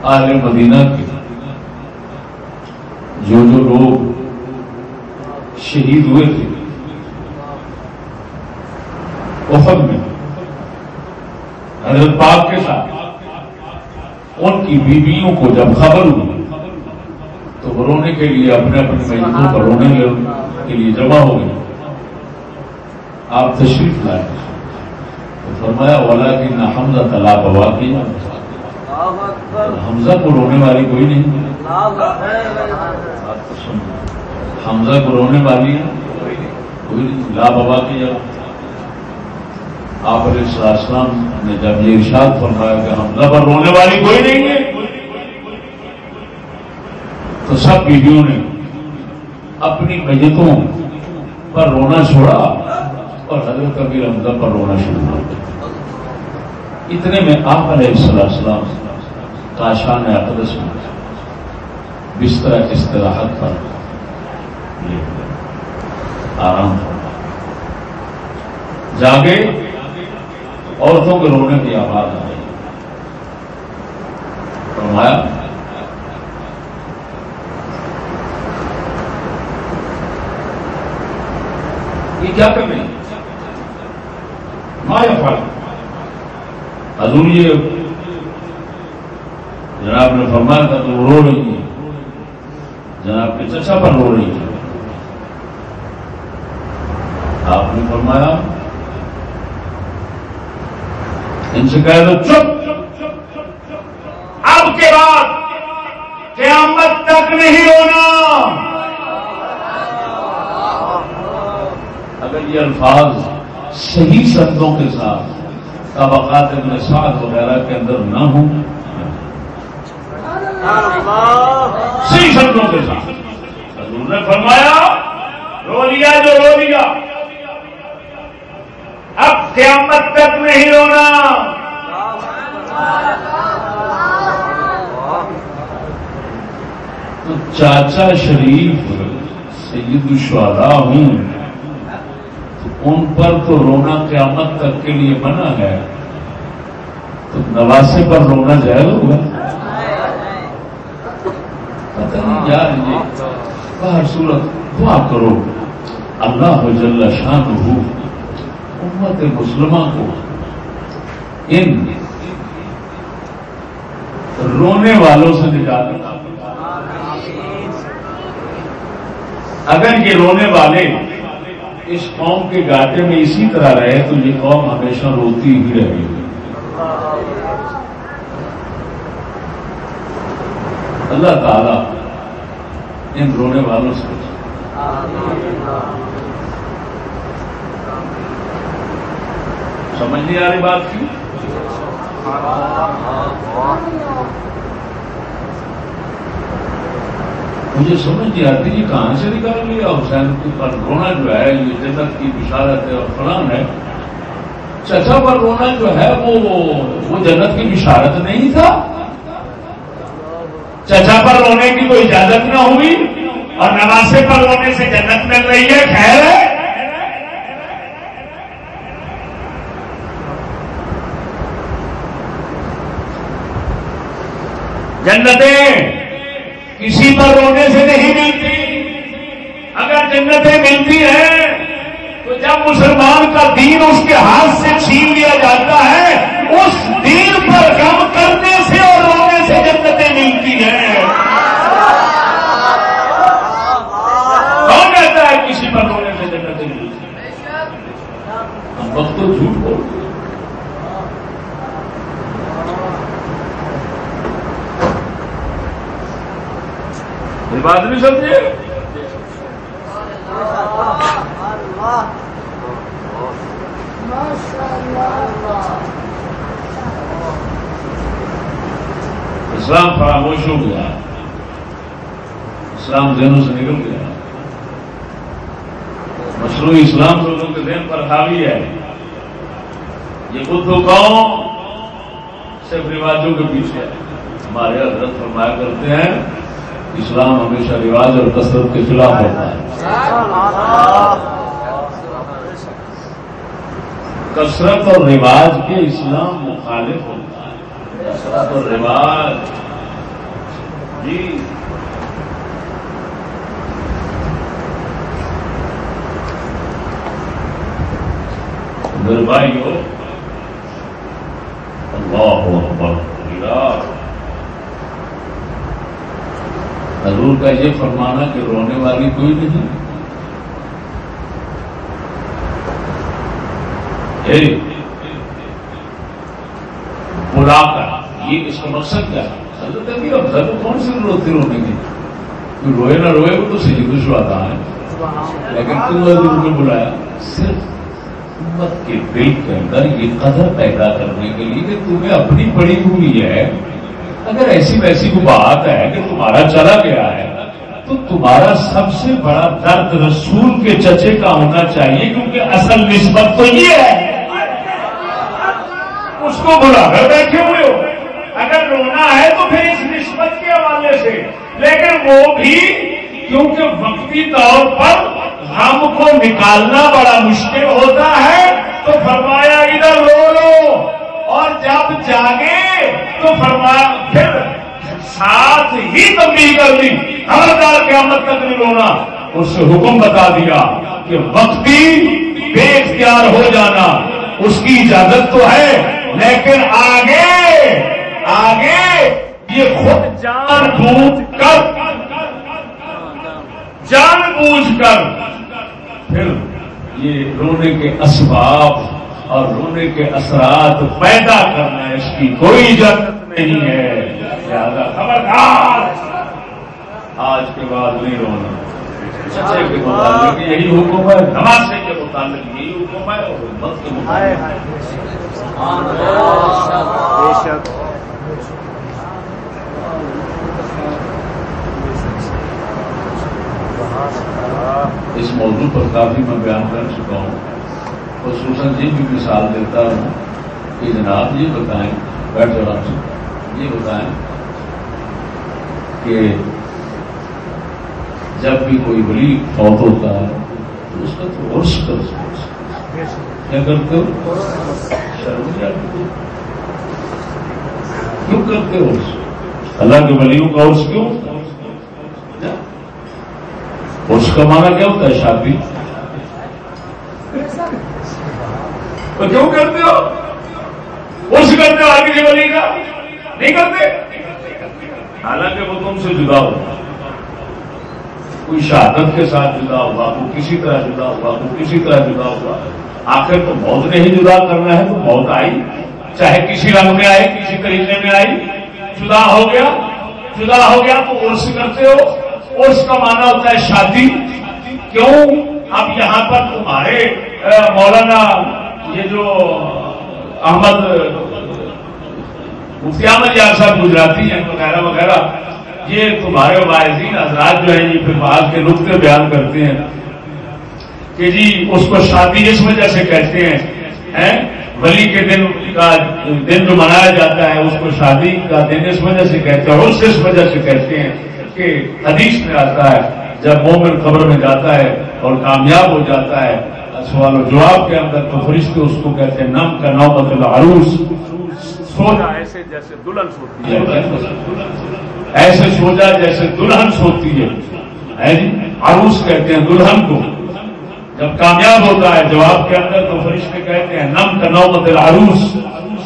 اہل مدینہ کے جو جو لوگ شہید ہوئے تھے۔ احد میں۔ حضرت پاک کے ساتھ۔ ان کی بیویوں کو جب خبر ہوئی، تو وہ رونے کے لیے اپنے اپنے میتوں پر رونے کے لیے جمع ہو گئی آپ تشریف لائے۔ فرمایا والا کہ نہ حمزہ طلاق ہوا کیا حمزہ کو رونے والی کوئی نہیں۔ حمزہ کو رونے والی ہے کوئی نہیں۔ لا بابا کی آپ علیہ السلام نے جب یہ ارشاد فرمایا کہ حمزہ پر رونے والی کوئی نہیں ہے تو سب بیویوں نے اپنی میتوں پر رونا چھوڑا۔ اور حضرت کبیر حمزہ پر رونا شروع کر دیا اتنے میں آپ علیہ السلام کاشان اقدس میں بستر استراحت پر آرام جاگے، عورتوں کے رونے کی آواز آئی۔ فرمایا، یہ کیا کر رہی ماں حضور یہ جناب نے فرمایا تھا تو رو رہی ہے جناب کے چچا پر رو رہی ہے آپ نے فرمایا، ان سے کہہ دو، چپ۔ اب کے بعد قیامت تک نہیں رونا۔ اگر یہ الفاظ صحیح شبدوں کے ساتھ طبقات ابن سعد وغیرہ کے اندر نہ ہوں۔ صحیح شبدوں کے ساتھ۔ حضور نے فرمایا، رو لیا جو رو لیا۔ اب قیامت تک نہیں رونا۔ تو چاچا شریف سید الشہداء ہوں۔ ان پر تو رونا قیامت تک کے لیے منع ہے۔ تو نواسے پر رونا جائز ہوگا؟ پتہ نہیں یار یہ۔ باہر صورت دعا کرو۔ اللہ جل شان ہو امت مسلمہ کو ان رونے والوں سے نکالنا اگر یہ رونے والے اس قوم کے گاٹے میں اسی طرح رہے تو یہ قوم ہمیشہ روتی ہی رہے گی۔ اللہ تعالی ان رونے والوں سے سمجھ نہیں آ رہی بات کی؟ مجھے سمجھ نہیں آتی یہ کہاں سے نکال لیا حسین پر رونا جو ہے، یہ جنت کی بشارت ہے اور فلان ہے۔ چچا پر رونا جو ہے، وہ وہ جنت کی بشارت نہیں تھا۔ چچا پر رونے کی کوئی اجازت نہ ہوئی اور نواسے پر رونے سے جنت مل رہی ہے، خیر ہے۔ جنتیں کسی پر رونے سے نہیں ملتی۔ اگر جنتیں ملتی ہیں، تو جب مسلمان کا دین اس کے ہاتھ سے چھین لیا جاتا ہے، اس دین پر غم کرنے سے اور رونے سے جنتیں ملتی ہیں کون کہتا ہے کسی پر رونے سے جنتیں ملتی ہیں ہم وقت تو جھوٹ بولتے ہیں یہ بات نہیں سمجھے؟ اسلام خاموش ہو گیا۔ اسلام ذہنوں سے نکل گیا۔ مشروعی اسلام لوگوں کے ذہن پر حاوی ہے۔ یہ بدھ قوم صرف رواجوں کے پیچھے۔ ہمارے حضرت فرمایا کرتے ہیں اسلام ہمیشہ رواج اور کثرت کے خلاف ہوتا ہے۔ کثرت اور رواج کے اسلام مخالف ہوتا ہے کثرت اور رواج۔ جی۔ میرے بھائی ہو اللہ اکبر حضور کا یہ فرمانا کہ رونے والی کوئی نہیں۔ بلا کر یہ اس کا مقصد کیا حضرت کہ اب گھر کون سی روتی رونے کی؟ کوئی روئے نہ روئے وہ تو صحیح خوش آتا ہے لیکن تم حضور نے بلایا؟ صرف امت کے دل کے اندر یہ قدر پیدا کرنے کے لیے کہ تمہیں اپنی پڑی ہوئی ہے۔ اگر ایسی ویسی کو بات ہے کہ تمہارا چلا گیا ہے، تو تمہارا سب سے بڑا درد رسول کے چچے کا ہونا چاہیے، کیونکہ اصل نسبت تو یہ ہے۔ اس کو بلا کر بیٹھے ہوئے ہو۔ اگر رونا ہے تو پھر اس نسبت کے حوالے سے۔ لیکن وہ بھی کیونکہ وقتی طور پر غم کو نکالنا بڑا مشکل ہوتا ہے، تو فرمایا، ادھر رو لو۔ اور جب جاگے تو فرمایا، پھر ساتھ ہی تبدیل کر دی خبردار قیامت تک نہیں رونا۔ اس سے حکم بتا دیا کہ وقتی بے اختیار ہو جانا۔ اس کی اجازت تو ہے، لیکن آگے آگے یہ خود جان بوجھ کر، جان بوجھ کر، پھر یہ رونے کے اسباب اور رونے کے اثرات پیدا کرنا اس کی کوئی اجازت نہیں ہے۔ لہذا خبردار۔ آج کے بعد نہیں رونا۔ سچے کے مطابق یہی حکم ہے نمازے کے مطابق یہی حکم ہے اور مت کے مطابق۔ اس موضوع پر کافی میں بیان کر چکا ہوں۔ خصوصاً جی بھی مثال دیتا ہوں کہ جناب یہ بتائیں بیٹھ جاؤ سے یہ بتائیں کہ جب بھی کوئی ولی فوت ہوتا ہے تو اس کا تو عرص کر کیا کرتے ہو؟ شرم کیوں کرتے ہو اللہ کے ولیوں کا عرص کیوں؟ اس کا مانا کیا ہوتا ہے شادی؟ تو کیوں کرتے ہو؟ اس کرتے ہو آگے ولی کا؟ نہیں کرتے؟ حالانکہ وہ تم سے جدا ہو۔ کوئی شہادت کے ساتھ جدا ہوا، وہ کسی طرح جدا ہوا، وہ کسی طرح جدا ہوا۔ آخر تو موت نے ہی جدا کرنا ہے، تو موت آئی۔ چاہے کسی رنگ میں آئے کسی طریقے میں آئی۔ جدا ہو گیا، جدا ہو گیا تو عرص کرتے ہو۔ اس کا مانا ہوتا ہے شادی۔ کیوں؟ اب یہاں پر تمہارے مولانا یہ جو احمد مفتی احمد یار صاحب گجراتی ہیں، وغیرہ وغیرہ، یہ تمہارے واعظین حضرات جو ہیں، یہ پھر بعض کے نقطے بیان کرتے ہیں کہ جی اس کو شادی اس وجہ سے کہتے ہیں ولی کے دن کا دن جو منایا جاتا ہے، اس کو شادی کا دن اس وجہ سے کہتے ہیں اس اس وجہ سے کہتے ہیں کہ حدیث میں آتا ہے، جب مومن قبر میں جاتا ہے اور کامیاب ہو جاتا ہے سوال و جواب کے اندر تو فرشتے اس کو کہتے ہیں نم کا نو مطلب عروس سونا ایسے جیسے دلہن سوتی ہے۔ ایسے سوجا جیسے دلہن سوتی ہے۔ جی؟ عروس کہتے ہیں دلہن کو۔ جب کامیاب ہوتا ہے جواب کے اندر تو فرشتے کہتے ہیں نم کا نو مطلب عروس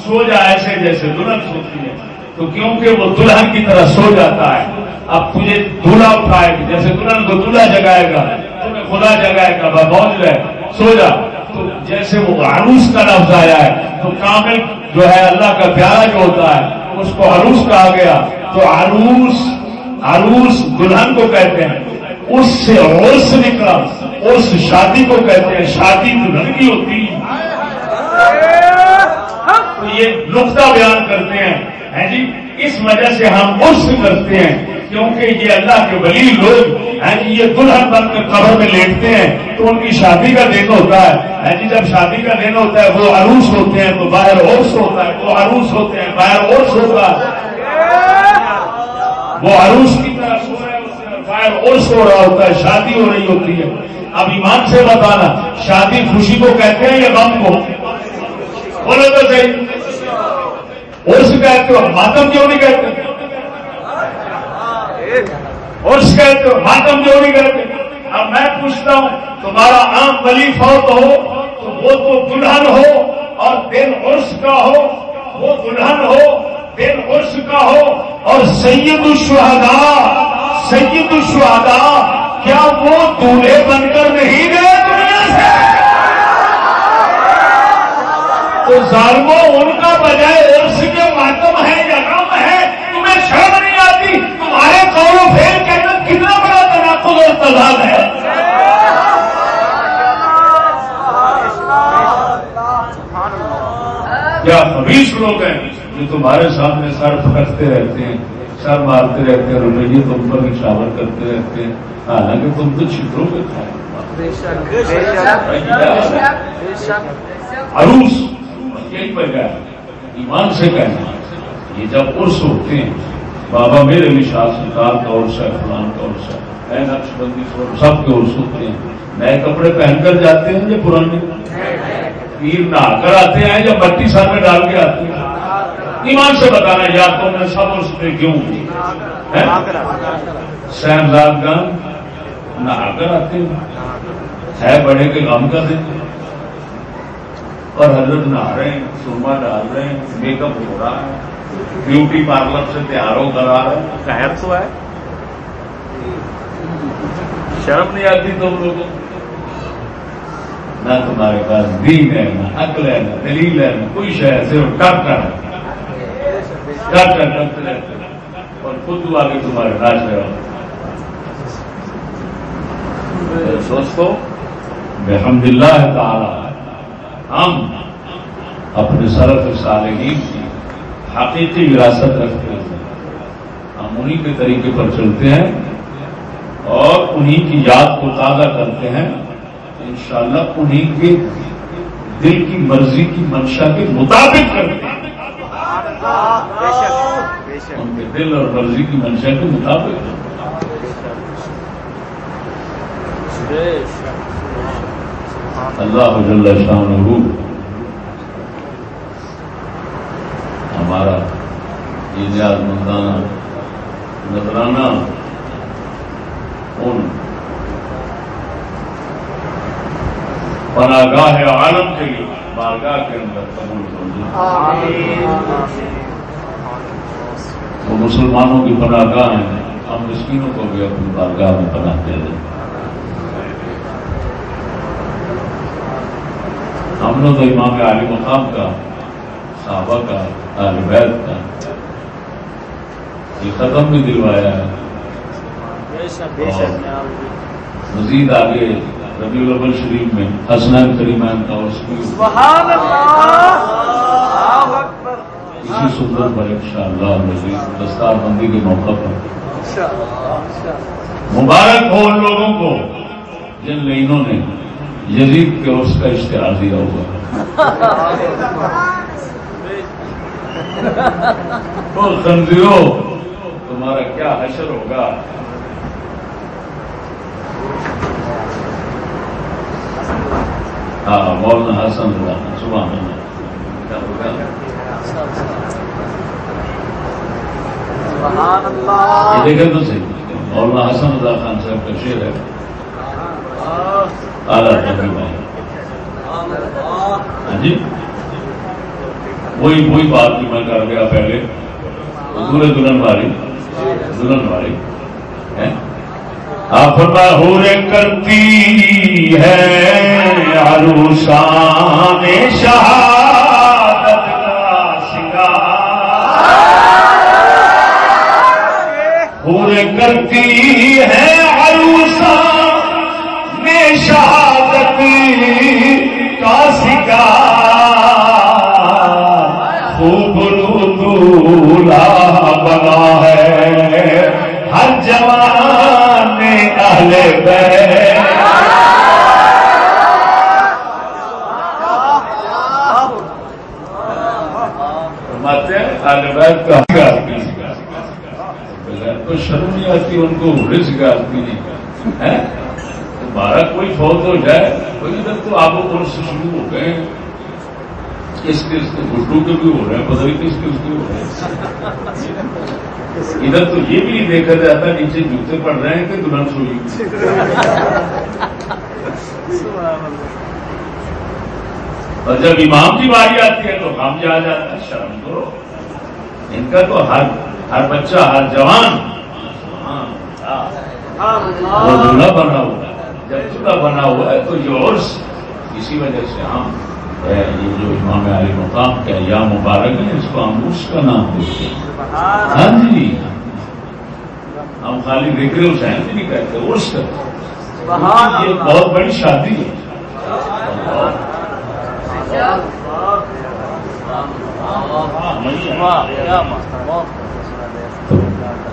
سو جا ایسے جیسے دلہن سوتی ہے۔ تو کیونکہ وہ دلہن کی طرح سو جاتا ہے اب تجھے دھولا اٹھائے گا جیسے دلہن کو دلہا جگائے گا۔ خدا جگائے گا پہنچ جائے سو جا تو جیسے وہ عروس کا لفظ آیا ہے، تو کامل جو ہے اللہ کا پیارا جو ہوتا ہے، اس کو عروس کہا گیا۔ تو عروس عروس دلہن کو کہتے ہیں۔ اس سے عرس نکلا اس شادی کو کہتے ہیں۔ شادی دلہن کی ہوتی۔ تو یہ نقطہ بیان کرتے ہیں جی اس وجہ سے ہم عرس کرتے ہیں۔ کیونکہ یہ اللہ کے ولی لوگ ہیں جی یہ دلہن بن کر قبر میں لیٹتے ہیں، تو ان کی شادی کا دن ہوتا ہے۔ جی جب شادی کا دن ہوتا ہے، وہ عروس ہوتے ہیں تو باہر اوس ہوتا ہے، وہ عروس ہوتے ہیں، باہر اوس ہوتا ہے۔ وہ عروس کی طرح سو رہے ہوتے ہیں، باہر اوس ہو رہا ہوتا ہے، شادی ہو رہی ہوتی ہے۔ اب ایمان سے بتانا، شادی خوشی کو کہتے ہیں یا غم کو؟ بولے تو صحیح۔ اس کہتے ہو ماتم کیوں نہیں کہتے؟ اور کہتے ہو ماتم جو کرتے اب میں پوچھتا ہوں، تمہارا عام ولی فوت ہو، تو وہ تو دلہن ہو، اور دن عرس کا ہو، وہ دلہن ہو دن عرس کا ہو، اور سید الشہداء سید الشہداء، کیا وہ دولہے بن کر نہیں گئے دنیا سے؟ تو ظالموں ان کا بجائے عرس کے ماتم ہے یا غم ہے تمہیں شرم نہیں آتی تمہارے قول و فیل کے اندر کتنا بڑا تناقض ہے۔ کیا خبیص لوگ ہیں جو تمہارے سامنے سر پھٹکتے رہتے ہیں، سر مارتے رہتے ہیں روپیے تم پر نشاور کرتے رہتے ہیں؟ حالانکہ تم تو چھتروں پہ کھائے عروس یہی گیا ایمان سے کہنا، یہ جب عرس ہوتے ہیں، بابا میرے بھی سرکار کا عرص ہے فلان کا عرص ہے نقش بندی سب کے عرص ہوتے ہیں نئے کپڑے پہن کر جاتے ہیں یا پرانے؟ پیر نہا کر آتے ہیں یا بٹی سر میں ڈال کے آتے ہیں۔ ایمان سے بتانا یار تم نے سب عرص پہ کیوں سہمزاد گان نہا کر آتے ہیں۔ ہے بڑے کے غم کا دن۔ اور حضرت نہا رہے ہیں، سرما ڈال رہے ہیں، میک اپ ہو رہا ہے۔ بیوٹی پارلر سے تیاروں کرا رہے ہیں خیر تو ہے۔ شرم نہیں آتی تم لوگوں نہ تمہارے پاس دین ہے، نہ عقل ہے، نہ دلیل ہے، نہ کوئی شہر صرف ڈاکٹر ہے ڈاکٹر ڈاکٹر اور خود آگے تمہارے ناچ رہے ہو دوستو بحمد اللہ تعالی، ہم اپنے سرف صالحین کی حقیقی وراثت رکھتے ہیں۔ ہم انہیں کے طریقے پر چلتے ہیں۔ اور انہیں کی یاد کو تازہ کرتے ہیں، انشاءاللہ انہیں کے دل کی مرضی کی منشا کے مطابق کرتے ہیں۔ ان کے دل اور مرضی کی منشا کے مطابق۔ اللہ جل شان ہمارا یہ نیاز مندانہ نظرانہ ان پناگاہ عالم کے لیے بارگاہ کے اندر قبول کر وہ مسلمانوں کی پناہ گاہ ہیں، ہم مسکینوں کو بھی اپنی بارگاہ میں پناہ دے دیں۔ ہم نے تو امام علی مقام کا، صحابہ کا، اہل بیت کا، یہ ختم بھی دلوایا ہے۔ مزید آگے ربیع الاول شریف میں حسنین کریمان کا اس کی اسی سندر پر ان شاء اللہ مزید دستار بندی کے موقع پر۔ مبارک ہو ان لوگوں کو جن لائنوں نے یزید کے اس کا اشتہار دیا ہوا *laughs* تو تمہارا کیا حشر ہوگا؟ ہاں مولانا حسن صبح میں۔ یہ دیکھیں تو صحیح۔ مولانا حسن رضا خان صاحب کا شعر ہے۔ ہاں جی۔ وہی وہی بات جو میں کر گیا پہلے۔ دورے دلہن والی دلہن والی اپنا ہور کرتی ہے عروسان شہادت کا سنگار ہور کرتی ہے تو شرم نہیں آتی، ان کو رزق آتی نہیں بارہ کوئی فوت ہو جائے تو آب و پور سے شروع ہو گئے۔ کس کس کے گٹو کے بھی ہو رہے ہیں پتہ نہیں کس کس کے ہو رہے ہیں ادھر تو یہ بھی نہیں دیکھا جاتا نیچے جوتے پڑ رہے ہیں کہ دلہن سوئی۔ اور جب امام کی باری آتی ہے تو ہم جا جاتا ہے شرم کرو۔ ان کا تو ہر ہر بچہ، ہر جوان۔ وہ دلہا بنا ہوا ہے۔ جب دلہا بنا ہوا ہے تو یہ اور اسی وجہ سے ہم یہ جو امام علی مقام کا یا مبارک ہے اس کو ہم اس کا نام دیتے ہیں۔ ہاں جی۔ ہم خالی ذکر حسین بھی نہیں کہتے عرس کرتے یہ بہت بڑی شادی ہے۔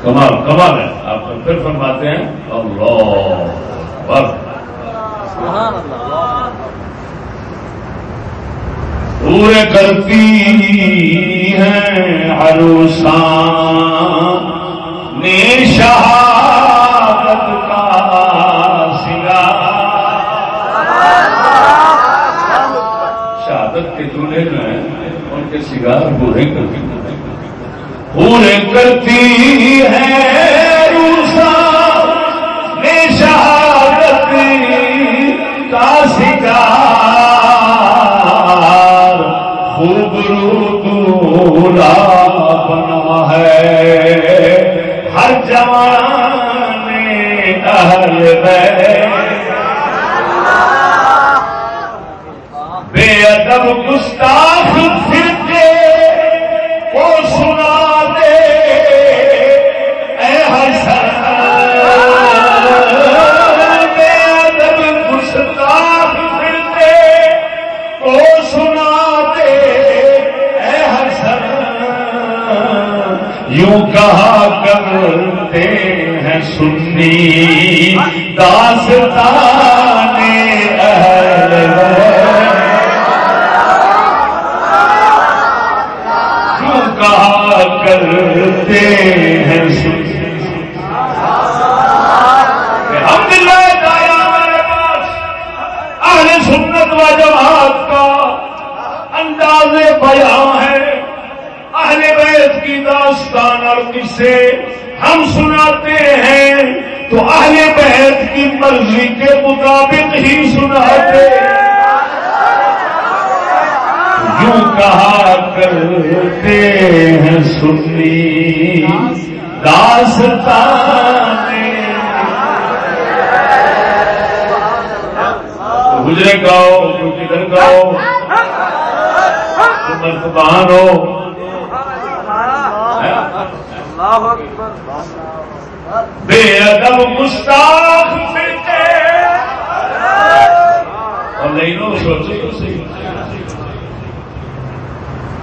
کمال کمال ہے۔ آپ پھر فرماتے ہیں اللہ۔ پورے کرتی ہیں عروسان نے شہادت کا سنگار شہادت کے دولہے جو ہیں ان کے سگار پورے کرتی۔ پورے کرتی ہے ہے۔ ہر جوان کہا کرتے ہیں سنی داستان داستان اور قصے ہم سناتے ہیں، تو اہل بیت کی مرضی کے مطابق ہی سناتے۔ یوں کہا کرتے ہیں سنی۔ داستان گجرے گاؤ تو کدھر گاؤ۔ مرتبان ہو۔ بے ادب اور نہیں سوچو صحیح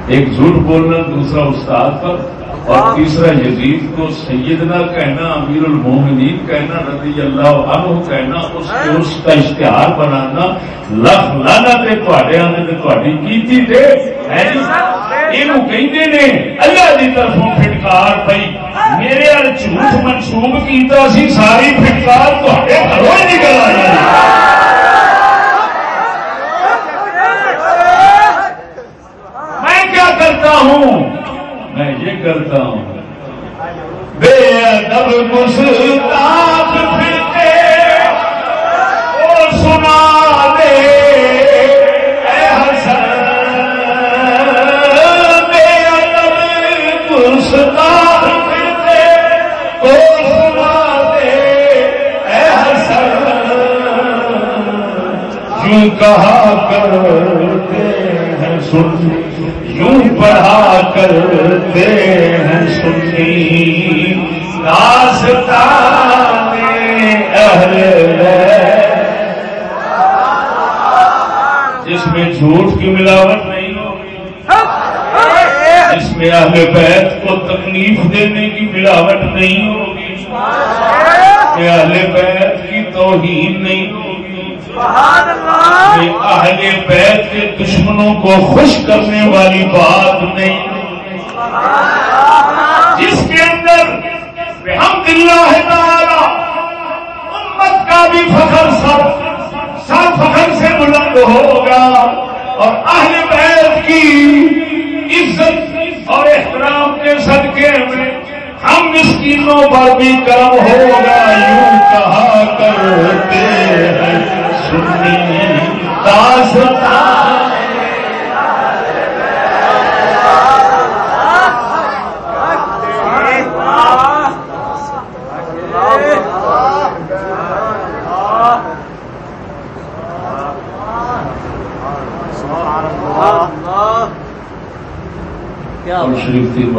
ایک جھوٹ بولنا دوسرا استاد پر اور تیسرا یزید کو سیدنا کہنا امیر المومنین کہنا رضی اللہ عنہ کہنا اس کے اس کا اشتہار بنانا لکھ لانا تے تھوڑے آنے تے تھوڑی کیتی تے۔ یہ نے اللہ کی طرفوں فٹکار پئی میرے ال جھوٹ منسوب کیتا سی ساری فٹکار تھوڑے گھروں نکل آئی میں کیا کرتا ہوں میں یہ کرتا ہوں بے ادب گستاخ یوں کہا کرتے ہیں سن یوں پڑھا کرتے ہیں سنی۔ داستان اہل جس میں جھوٹ کی ملاوٹ نہیں ہوگی، جس میں اہل بیت کو تکلیف دینے کی ملاوٹ نہیں ہوگی اہل بیت کی توہین نہیں یہ اہل بیت کے دشمنوں کو خوش کرنے والی بات نہیں۔ جس کے اندر ہم اللہ تعالی امت کا بھی فخر سب سب فخر سے بلند ہوگا اور اہل بیت کی عزت اور احترام کے صدقے میں ہم مسکینوں پر بھی کرم ہوگا یوں کہا کرتے ہیں۔ شریف تین